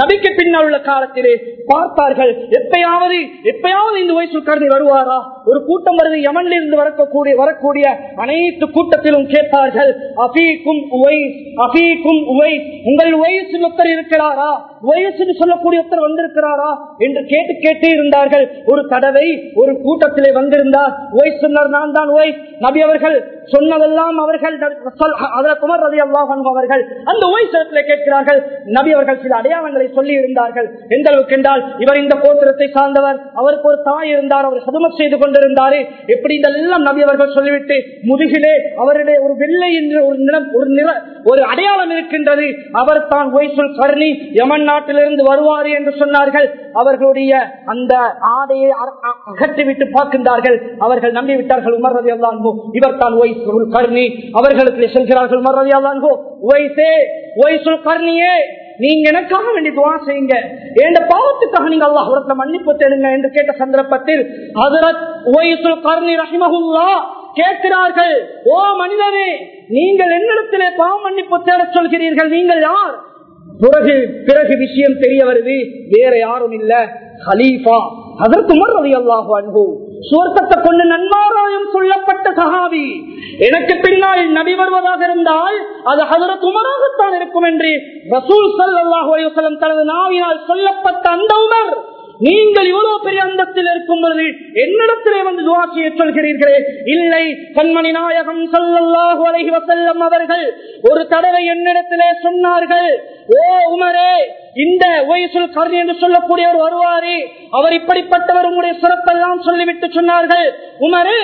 நபிக்கு பின்னால் உள்ள காலத்திலே பார்த்தார்கள் எப்பயாவது எப்பயாவது இந்த ஓய்சூல் கரணி வருவாரா? ஒரு கூட்டம் வருது யமன்ல இருந்து வரக்கூடிய வரக்கூடிய அனைத்து கூட்டத்திலும் கேட்பார்கள் அபீக்கும் உவைஸ் அபீக்கும் உவைஸ் உங்கள் வயசு ஒருத்தர் இருக்கிறாரா? வயசுன்னு சொல்லக்கூடிய ஒருத்தர் வந்திருக்கிறாரா? என்று கேட்டு கேட்டு இருந்தார்கள். ஒரு தடவை ஒரு கூட்டத்திலே வந்திருந்தார் ஒய்ஸ் சொன்னார் நான் தான் ஒய்ஸ் நபி அவர்கள் சொன்னதெல்லாம் அவர்கள் குமர் ரவி அல்லாஹன் அவர்கள் அந்த ஒய்சத்திலே கேட்கிறார்கள். நபி அவர்கள் சில அடையாளங்களை சொல்லி இருந்தார்கள் எந்த அளவுக்கு என்றால் இவர் இந்த கோத்திரத்தை சார்ந்தவர் அவருக்கு ஒரு தாய் இருந்தார் அவர் சதுமத் செய்து கொண்டிருந்தாரு. எப்படி இதெல்லாம் நபி அவர்கள் சொல்லிவிட்டு முதுகிலே அவருடைய ஒரு வெள்ளை என்ற ஒரு நிறம் ஒரு நிற ஒரு அடையாளம் இருக்கின்றது. அவர் தான் ஒய்சுல் கர்ணி யமன் நாட்டிலிருந்து வருவார் என்று சொன்னார்கள். அவர்களுடைய அந்த ஆடையை அகற்றிவிட்டு பார்க்கின்றார்கள். அவர்கள் நம்பிவிட்டார்கள் உமர் ரவி அல்லான்கோ இவர் தான் ஒய்சுல் கர்ணி அவர்களுக்கு செல்கிறார்கள் உமர் ரவி அல்லான்கோ ஒய்சே ஒய்சுல் கர்ணியே நீங்க எனக்காக வேண்டி துவா செய்யுங்க. எந்த பாவத்துக்காக நீங்க அல்லாஹ் உரத்துல மன்னிப்பு தேடுங்க என்று கேட்ட சந்தர்ப்பத்தில் ஹதரத் ஒய்சுல் கர்ணி ரஹிமகுல்லா கேட்கிறார்கள். ஓ மனிதனே நீங்கள் என்னிடத்திலே பாவ மன்னிப்பு தேட சொல்கிறீர்கள். நீங்கள் யார்? பிறகு பிறகு விஷயம் தெரிய வருது. வேற யாரும் இல்ல. ஹலீஃபா அதற்கு மறுபடி அல்லாஹு அன்பு சுவர்க்கத்தை கொண்டு நன்மாராயம் சொல்லப்பட்ட சகாவி எனக்கு பின்னால் நபி வருவதாக இருந்தால் அது ஹதரத் உமராகத்தான் இருக்கும் என்று ரசூல் சல்லாஹு அலைவசலம் தனது நாவினால் சொல்லப்பட்ட அந்த உமர். நீங்கள் இவ்வளவு பெரிய அந்தத்தில் இருக்கும் பொழுது என்னிடத்திலே வந்து துவாசியை சொல்கிறீர்களே? இல்லை கண்மணி நாயகம் சல்லல்லாஹு அலைஹி வசல்லம் அவர்கள் ஒரு தடவை என்னிடத்திலே சொன்னார்கள் ஓ உமரே இந்த வயசுல் கருணி என்று சொல்லக்கூடியவர் வருவாரே. அவர் இப்படிப்பட்டவர் உங்களுடைய சிறப்பெல்லாம் சொல்லிவிட்டு சொன்னார்கள். உமரே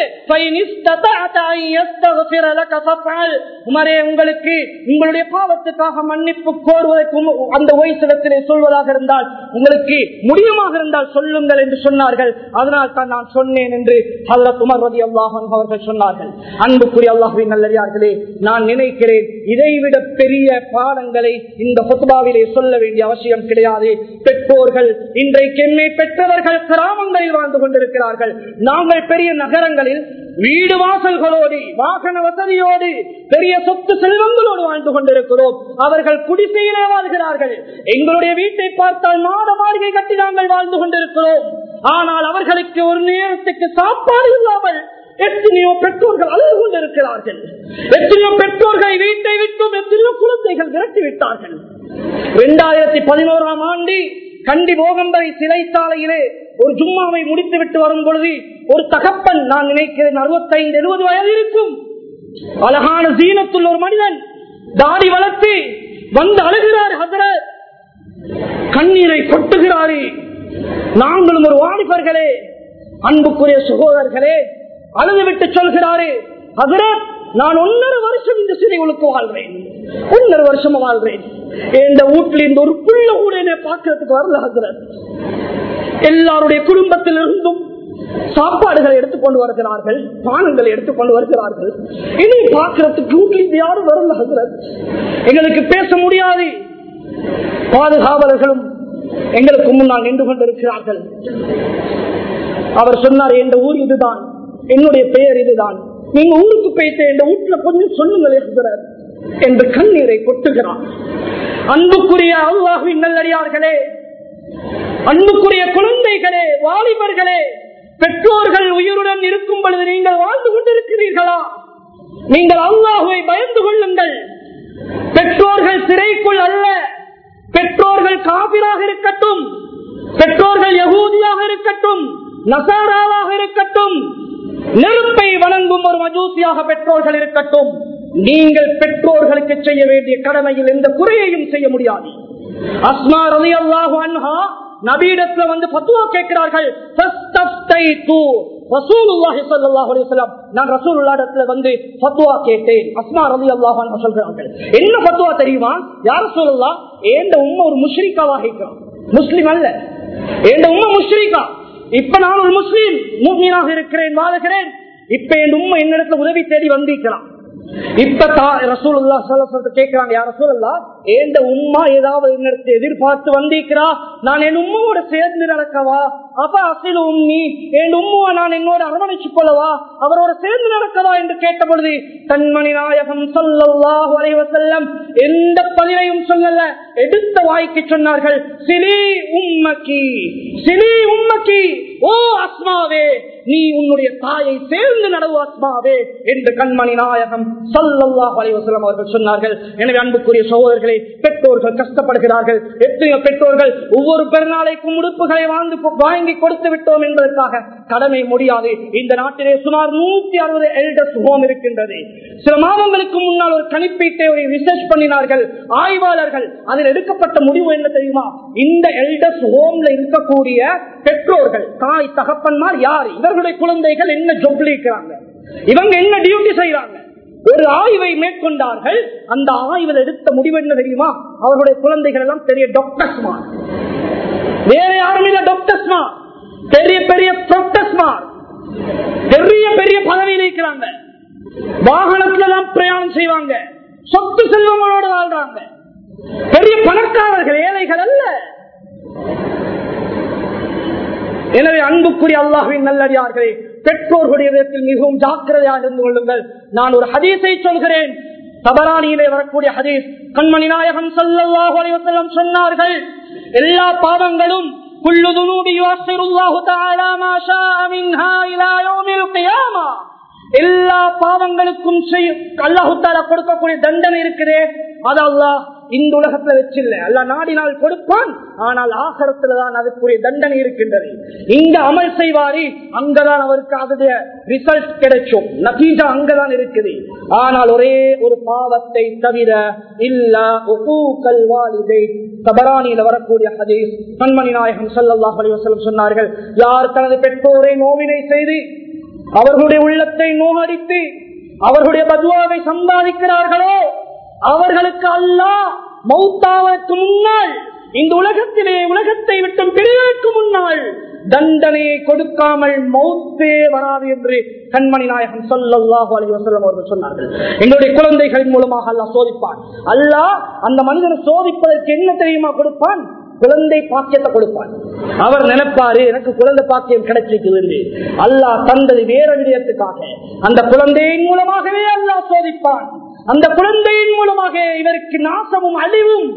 உமரே உங்களுக்கு உங்களுடைய பாவத்துக்காக மன்னிப்பு கோருவதற்கு அந்த வயசிடத்திலே சொல்வதாக இருந்தால் உங்களுக்கு முடியுமாக இருந்தால் சொல்லுங்கள் என்று சொன்னார்கள். அதனால் தான் நான் சொன்னேன் என்று ஹல்லத் உமர் ரதி அல்லாஹன் அவர்கள் சொன்னார்கள். அன்புக்குரிய அல்லாஹுவின் நல்லறியார்களே நான் நினைக்கிறேன் இதைவிட பெரிய பாடங்களை இந்த பொத்துபாவிலே சொல்ல வேண்டிய அவசியம் கிடையாது. பெற்றோர்கள் இன்றைக்கு என்னை பெற்றவர்கள் கிராமங்களில் வாழ்ந்து கொண்டிருக்கிறார்கள். நாங்கள் பெரிய நகரங்களில் வீடு வாசல்களோடு வாகன வசதியோடு பெரிய சொத்து செல்வங்களோடு வாழ்ந்து கொண்டிருக்கிறோம். அவர்கள் குடிசையிலே வாழ்கிறார்கள். எங்களுடைய வீட்டை பார்த்தால் மாட மாளிகை கட்டி நாங்கள் வாழ்ந்து கொண்டிருக்கிறோம். ஆனால் அவர்களுக்கு ஒரு நேரத்துக்கு சாப்பாடு இல்லாமல் எத்தனையோ பெற்றோர்கள் அழுது கொண்டிருக்கிறார்கள். எத்தனையோ பெற்றோர்களை வீட்டை விட்டும் எத்தனையோ குழந்தைகள் விரட்டி விட்டார்கள் இரண்டாயிரத்தி பதினோராம் ஆண்டு கண்டி மோகம்பரை சாலையிலே ஒரு ஜும்மாவை முடித்து விட்டு வரும் பொழுது ஒரு தகப்பன் நான் நினைக்கிறேன் அறுபத்தைந்து எழுபது வயது இருக்கும் அழகான சீனத்துள்ள ஒரு மனிதன் தாடி வளர்த்து வந்து அழுகிறார் ஹசரத். கண்ணீரை கொட்டுகிறாரே. நாங்களும் ஒரு வாலிபர்களே அன்புக்குரிய சகோதரர்களே அழுதுவிட்டு சொல்கிறாரே ஹசரத் நான் ஒன்னரை வருஷம் இந்த சிறைகளுக்கு வாழ்றேன். ஒன்னரை வருஷமா வாழ்றேன். இந்த வீட்டில் இந்த ஒரு புள்ள கூட என்னை பார்க்கறதுக்கு வரல ஹசரத் எல்லாருடைய குடும்பத்தில் இருந்தும் சாப்பாடுகளை எடுத்துக்கொண்டு வருகிறார்கள் பானங்களை எடுத்துக்கொண்டு வருகிறார்கள். இனி பார்க்கறதுக்கு வீட்டில் யாரும் வரல ஹசரத் எங்களுக்கு பேச முடியாது. பாதுகாவலர்களும் எங்களுக்கு முன்னால் நின்று கொண்டிருக்கிறார்கள். அவர் சொன்னார் என்ற ஊர் இதுதான். என்னுடைய பெயர் இதுதான். நீங்க ஊருக்கு போயிட்டு என் வீட்டுல கொஞ்சம் சொல்லுங்கள் எழுதுறார் என்று கண்ணீரை கொட்டுகிறான். அன்புக்குரிய அல்லாஹின் நல்லடியார்களே அன்புக்குரிய குழந்தைகளே வாலிபர்களே பெற்றோர்கள் உயிருடன் இருக்கும் பொழுது நீங்கள் வாழ்ந்து கொண்டிருக்கிறீர்களா? நீங்கள் அல்லாஹுவை பயந்து கொள்ளுங்கள். பெற்றோர்கள் சிறைக்குள் அல்ல. பெற்றோர்கள் காபிராக இருக்கட்டும். பெற்றோர்கள் யகூதியாக இருக்கட்டும். நசாராவாக இருக்கட்டும். நெருப்பை வணங்கும் ஒரு மஜூசியாக பெற்றோர்கள் இருக்கட்டும். நீங்கள் பெற்றோர்களுக்கு செய்ய வேண்டிய கடமையில் எந்த குறையையும் செய்ய முடியாது. அஸ்மா ரவி அல்லாஹு அன்ஹா நபீடத்துல வந்து பத்துவா கேட்கிறார்கள். நான் வந்து பத்துவா கேட்டேன். அஸ்மா ரவி சொல்கிறார்கள் என்ன பத்துவா தெரியுமா? யார சொல்லலாம் ஏண்ட உண்மை ஒரு முஷ்ரிக்காவாக இருக்கிறான் முஸ்லிம் அல்ல. ஏண்ட உண்மை முஷ்ரிகா இப்ப நான் ஒரு முஸ்லீம் மூமியாக இருக்கிறேன் வாழுகிறேன். இப்ப என் உண்மை என்னிடத்துல உதவி தேடி வந்திருக்கிறான் இப்ப ரசூல்லா கேட்கிறாங்க யார் ரசூல்லா ஏந்த உம்மா ஏதாவது என்னிடத்தை எதிர்பார்த்து வந்திருக்கிறா? நான் என் உம்மோட சேர்ந்து நடக்கவா? அப்ப அசில் உம்மி. என் உம்முவ நான் என்னோட அரவணைச்சு கொள்ளவா அவரோட சேர்ந்து நடக்கவா என்று கேட்ட பொழுது தன்மணி நாயகம் சொல்லல்லாஹு அலைவசல்லம் எந்த பதிலையும் சொல்லல. எடுத்த வாய்க்கு சொன்னார்கள் சிலி உம்மக்கி சிலி உம்மக்கி ஓ அஸ்மாவே நீ உன்னுடைய தாயை சேர்ந்து நடவு அஸ்மாவே என்று கண்மணி நாயகம் சல்லல்லா அலைவசல்லம் அவர்கள் சொன்னார்கள். எனவே அன்புக்குரிய சகோதரர்களை பெற்றோர்கள் கஷ்டப்படுகிறார்கள். எத்தனையோ பெற்றோர்கள் ஒவ்வொரு பெருநாளைக்கும் உடுப்புகளை வாழ்ந்து வாங்கி கொடுத்து விட்டோம் என்பதற்காக கடமை முடியாது. இந்த நாட்டிலே சுமார் நூத்தி அறுபது எல்டர்ஸ் ஹோம் இருக்கின்றது. சில மாதங்களுக்கு முன்னால் ஒரு கணிப்பீட்டை ஒரு ரிசர்ச் பண்ணினார்கள். ஆய்வாளர்கள் அதில் எடுக்கப்பட்ட முடிவு என்ன தெரியுமா? இந்த எல்டர்ஸ் ஹோம்ல இருக்கக்கூடிய பெற்றோர்கள் தாய் தகப்பன்மார் யார்? இவர்களுடைய குழந்தைகள் என்ன ஜொப்ளிக்கிறாங்க இவங்க என்ன டியூட்டி செய்யறாங்க ஒரு ஆய்வை மேற்கொண்டார்கள். அந்த ஆய்வில் எடுத்த முடிவு என்ன தெரியுமா? அவர்களுடைய குழந்தைகள் எல்லாம் பெரிய டாக்டர்ஸ் வேற யாரும் இல்ல டாக்டர்ஸ்மா பெரிய பெரிய ப்ரொக்டர்ஸ்மா பெரிய பெரிய பதவியில் இருக்கிறாங்க வாகனத்துல எல்லாம் பிரயாணம் செய்வாங்க. சொத்து செல்வங்களோடு வாழ்றாங்க. பெரிய பணக்காரர்கள் ஏழைகள் அல்ல. எனவே அன்புக்குரிய அல்லாஹின் நல்லடியார்களே பெற்றோர்களுடைய விதத்தில் மிகவும் ஜாக்கிரதையாக இருந்து கொள்ளுங்கள். நான் ஒரு ஹதீஸை சொல்கிறேன். தபரானியிலே வரக்கூடிய ஹதீஸ் கண்மணி நாயகம் சல்லாஹு சொன்னார்கள் எல்லா பாவங்களும் كل ذنوب يؤخر الله تعالى ما شاء منها الى يوم القيامه எல்லா பாவங்களுக்கும் அல்லாஹு தாலா கொடுக்கக்கூடிய தண்டனை இருக்கிறே அதல்லா இந்த உலகத்துல வச்சில்ல. அல்ல நாடினால் கொடுப்பான். ஆனால் ஆகரத்துல தான் அதுக்குரிய தண்டனை இருக்கின்றது. இங்க அமல் செய்வாரி அங்கதான் அவருக்கு அதனுடைய ரிசல்ட் கிடைக்கும். நதீஜா அங்கதான் இருக்குது. ஆனால் ஒரே ஒரு பாவத்தை தவிர இல்ல கல்வாலிதை தபரானியில வரக்கூடிய ஹதீஸ் கண்மணி நாயகம் சல்லாஹ் அலிவசலம் சொன்னார்கள் யார் தனது பெற்றோரை நோவினை செய்து அவர்களுடைய உள்ளத்தை நோகடித்து அவர்களுடைய பதுவாவை சம்பாதிக்கிறார்களோ அவர்களுக்கு அல்லாஹ் மௌத்தாவதற்கு முன்னால் இந்த உலகத்திலே உலகத்தை விட்டு பிரிவதற்கு முன்னால் தண்டனையை கொடுக்காமல் மௌத்தே வராது என்று கண்மணி நாயகம் சொல்லல்லாஹு அலி வசல்லம் அவர்கள் சொன்னார்கள். எங்களுடைய குழந்தைகள் மூலமாக அல்லாஹ் சோதிப்பான். அல்லாஹ் அந்த மனிதனை சோதிப்பதற்கு என்ன தெரியுமா கொடுப்பான்? குழந்தை பாக்கியத்தை கொடுப்பான். அவர் நினைப்பாரு எனக்கு குழந்தை பாக்கியம் கிடைச்சிருக்கு அல்லாஹ் தந்தது வேற விடயத்துக்காக அந்த குழந்தையின் மூலமாகவே அல்லாஹ் சோதிப்பான். அந்த குழந்தையின் மூலமாக இவருக்கு நாசமும் அழிவும்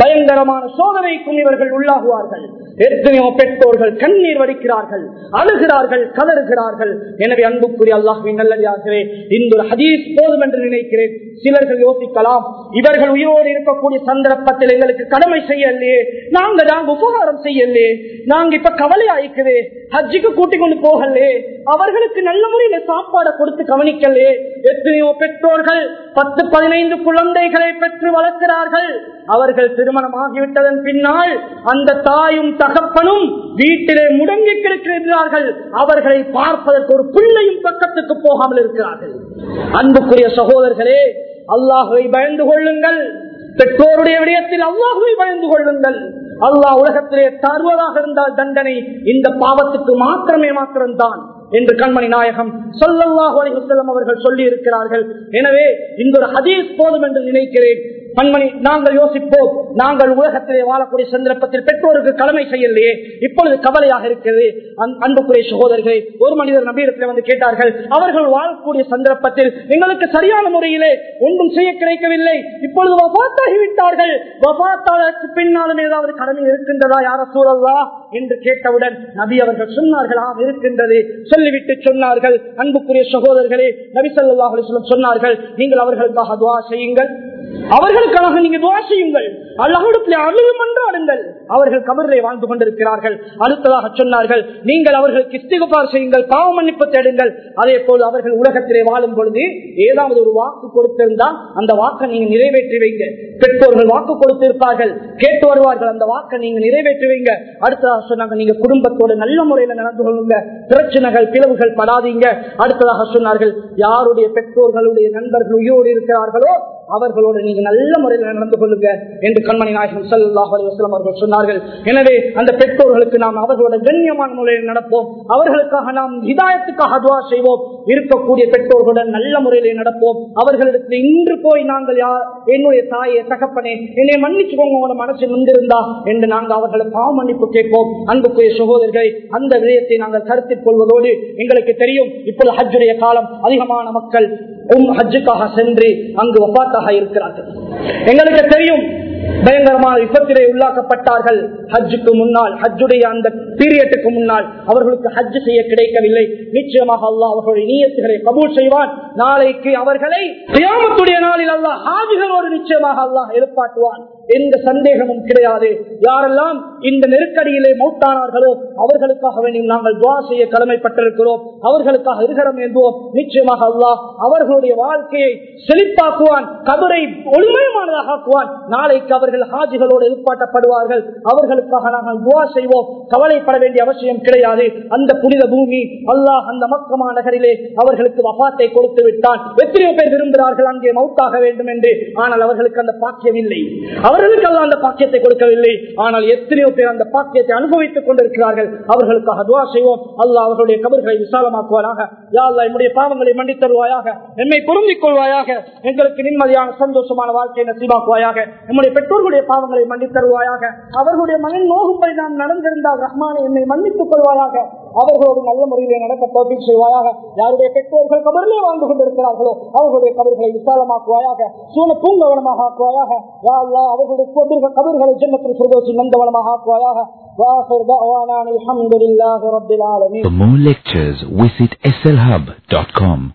பயங்கரமான சோதனைக்கும் இவர்கள் உள்ளாகுவார்கள். எத்தனையோ பெற்றோர்கள் கண்ணீர் வடிக்கிறார்கள் அழுகிறார்கள் கதறுகிறார்கள். எனவே அன்புக்குரிய அல்லாஹுவின் நல்லதாகவே இந்த ஒரு ஹதீஸ் போதும் என்று நினைக்கிறேன். சிலர்கள் யோசிக்கலாம் இவர்கள் உயிரோடு இருக்கக்கூடிய சந்தர்ப்பத்தில் எங்களுக்கு கடமை செய்யலையே நாங்க நாங்க உபகாரம் செய்யலையே நாங்க இப்ப கவலை ஆயிக்குது ஹஜ்ஜிக்கு கூட்டிக் கொண்டு போகலே அவர்களுக்கு நல்ல முறையில சாப்பாடை கொடுத்து கவனிக்கலையே. எத்தனையோ பெற்றோர்கள் பத்து பதினைந்து குழந்தைகளை பெற்று வளர்க்கிறார்கள். அவர்கள் திருமணம் ஆகிவிட்டதன் பின்னால் அந்த தாயும் தகப்பனும் வீட்டிலே முடங்கி கிடக்கிறார்கள். அவர்களை பார்ப்பதற்கு ஒரு பிள்ளையும் பக்கத்துக்கு போகாமல் இருக்கிறார்கள். அன்புக்குரிய சகோதரர்களே அல்லாஹுவை பயந்து கொள்ளுங்கள். பெற்றோருடைய விடயத்தில் அல்லாஹுவை பயந்து கொள்ளுங்கள். அல்லாஹ் உலகத்திலே தருவதாக இருந்தால் தண்டனை இந்த பாவத்துக்கு மாத்திரமே மாத்திரம்தான் என்று கண்மணி நாயகம் சொல்லல்லாஹு அலிஹசல்லம் அவர்கள் சொல்லி இருக்கிறார்கள் எனவே இந்த ஒரு ஹதீஸ் போதும் என்று நினைக்கிறேன். கண்மணி நாங்கள் யோசிப்போம். நாங்கள் உலகத்திலே வாழக்கூடிய சந்தர்ப்பத்தில் பெற்றோருக்கு கடமை செய்யலையே. இப்பொழுது கவலையாக இருக்கிறது. அன்புக்குரிய சகோதரர்கள் ஒரு மனிதர் நம்பியிடத்தில் வந்து கேட்டார்கள் அவர்கள் வாழக்கூடிய சந்தர்ப்பத்தில் எங்களுக்கு சரியான முறையிலே ஒன்றும் செய்ய கிடைக்கவில்லை. இப்பொழுது வபாத்தாகிவிட்டார்கள். வபாத்தாளருக்கு பின்னாலும் ஏதாவது கடமை இருக்கின்றதா யார சூழல்லா என்று கேட்டவுடன் நபி அவர்கள் சொன்னார்கள் ஆம் இருக்கின்றது. சொல்லிவிட்டு சொன்னார்கள். அன்புக்குரிய சகோதரர்களே நபி ஸல்லல்லாஹு சொன்னார்கள் நீங்கள் அவர்களுக்காக துவா செய்யுங்கள். அவர்கள் அவர்களுக்காக நீங்க துவா செய்யுங்கள். அல்லாஹ்விடத்தில் அழுது மன்றாடுங்கள். அவர்கள் கபரிலே வாழ்ந்து கொண்டிருக்கிறார்கள். அடுத்ததாக சொன்னார்கள் நீங்கள் அவர்களுக்கு இஸ்திகபார் செய்யுங்கள் பாவ மன்னிப்பு தேடுங்கள். அதே போல் அவர்கள் உலகத்திலே வாழும் பொழுது ஏதாவது ஒரு வாக்கு கொடுத்திருந்தால் அந்த வாக்கை நீங்க நிறைவேற்றி வைங்க. பெற்றோர்கள் வாக்கு கொடுத்திருப்பார்கள் கேட்டு வருவார்கள் அந்த வாக்கை நீங்க நிறைவேற்றி வைங்க. அடுத்ததாக சொன்னாங்க நீங்க குடும்பத்தோடு நல்ல முறையில நடந்து கொள்ளுங்க. பிரச்சனைகள் பிளவுகள் படாதீங்க. அடுத்ததாக சொன்னார்கள் யாருடைய பெற்றோர்களுடைய நண்பர்கள் உயிரோடு இருக்கிறார்களோ அவர்களோடு நீங்க நல்ல முறையில் நடந்து கொள்ளுங்க என்று கண்மணி நாயகம் அவர்கள் சொன்னார்கள். எனவே அந்த பெற்றோர்களுக்கு நாம் அவர்களோட கண்ணியமான முறையில் நடப்போம். அவர்களுக்காக நாம் இதாயத்துக்காக அதுவா செய்வோம். இருக்கக்கூடிய பெற்றோர்களுடன் நல்ல முறையிலே நடப்போம். அவர்களிடத்தில் இன்று போய் நாங்கள் யார் என்னுடைய தாயை தகப்பனே என்னை மன்னிச்சுக்கோங்க உங்களோட மனசு முந்திருந்தா என்று நாங்கள் அவர்களை பாவ மன்னிப்பு கேட்போம். அன்புக்குரிய சகோதரர்களை அந்த விடயத்தை நாங்கள் கருத்தில் கொள்வதோடு எங்களுக்கு தெரியும். இப்பொழுது ஹஜ்ஜுடைய காலம். அதிகமான மக்கள் உம் ஹஜ்ஜுக்காக சென்று அங்கு வபாத்தாக இருக்கிறார்கள். எங்களுக்கு தெரியும் பயங்கரமான விபத்திலே உள்ளாக்கப்பட்டார்கள். ஹஜ்ஜுக்கு முன்னால் ஹஜ்ஜுடைய அந்த பீரியட்டுக்கு முன்னால் அவர்களுக்கு ஹஜ் செய்ய கிடைக்கவில்லை. நிச்சயமாக அல்லாஹ் அவர்களுடைய நீயத்துகளை கபூல் செய்வான். நாளைக்கு அவர்களை நாளில் அல்லாஹ் ஹாஜிகளோடு நிச்சயமாக அல்லாஹ் எழுப்பாட்டுவான் எந்த சந்தேகமும் கிடையாது. யாரெல்லாம் இந்த நெருக்கடியிலே மௌத்தானார்களோ அவர்களுக்காக வேண்டும் நாங்கள் துவா செய்ய கடமைப்பட்டிருக்கிறோம். அவர்களுக்காக இருக்கிறோம் என்போம் நிச்சயமாக அல்லாஹ் அவர்களுடைய வாழ்க்கையை செழிப்பாக்குவான் கபரை ஒளிமயமானதாக ஆக்குவான் நாளைக்கு அவர்கள் ஹாஜிகளோடு எதிர்பார்க்கப்படுவார்கள். அவர்களுக்காக நாங்கள் துவா செய்வோம். கவலைப்பட வேண்டிய அவசியம் கிடையாது. அந்த புனித பூமி அல்லாஹ் அந்த மக்கமா நகரிலே அவர்களுக்கு வபாத்தை கொடுத்து விட்டான். எத்தனையோ பேர் விரும்புகிறார்கள் அங்கே மௌத்தாக வேண்டும் என்று ஆனால் அவர்களுக்கு அந்த பாக்கியம் இல்லை. அவர்களுக்கு அல்ல அந்த பாக்கியத்தை கொடுக்கவில்லை. ஆனால் எத்தனையோ பேர் அந்த பாக்கியத்தை அனுபவித்துக் கொண்டிருக்கிறார்கள். அவர்களுக்காக துவா செய்வோம். அல்லாஹ் அவர்களுடைய கபர்களை விசாலமாக்குவாராக யா அல்லாஹ் என்னுடைய பாவங்களை மன்னித் தருவாயாக என்னை பொருந்திக் கொள்வாயாக. எங்களுக்கு நிம்மதியான சந்தோஷமான வாழ்க்கையை நசீமாக்குவாயாக நம்முடைய பெற்றோர்களுடைய பாவங்களை மன்னித் தருவாயாக அவர்களுடைய மன நோகும்படி நாம் நடந்திருந்தால் ரஹ்மானை என்னை மன்னித்துக் கொள்வாயாக அவர்களோடு நல்ல முறையிலே நடக்க தோல்வி செய்வாயாக. யாருடைய பெற்றோர்கள் கபரிலே வாழ்ந்து கொண்டிருக்கிறார்களோ அவர்களுடைய கபர்களை விசாலமாக்குவாயாக. சூழ பூங்கவனமாக ஆக்குவாயாக. அவர்களுடைய கபர்களை ஜன்னத்தில் சுரதோசி நந்தவனமாக ஆக்குவாயாக. வாசர் தஅவானா அல்ஹம்துலில்லாஹி ரப்பில் ஆலமீன். For more lectures, visit slhub.com.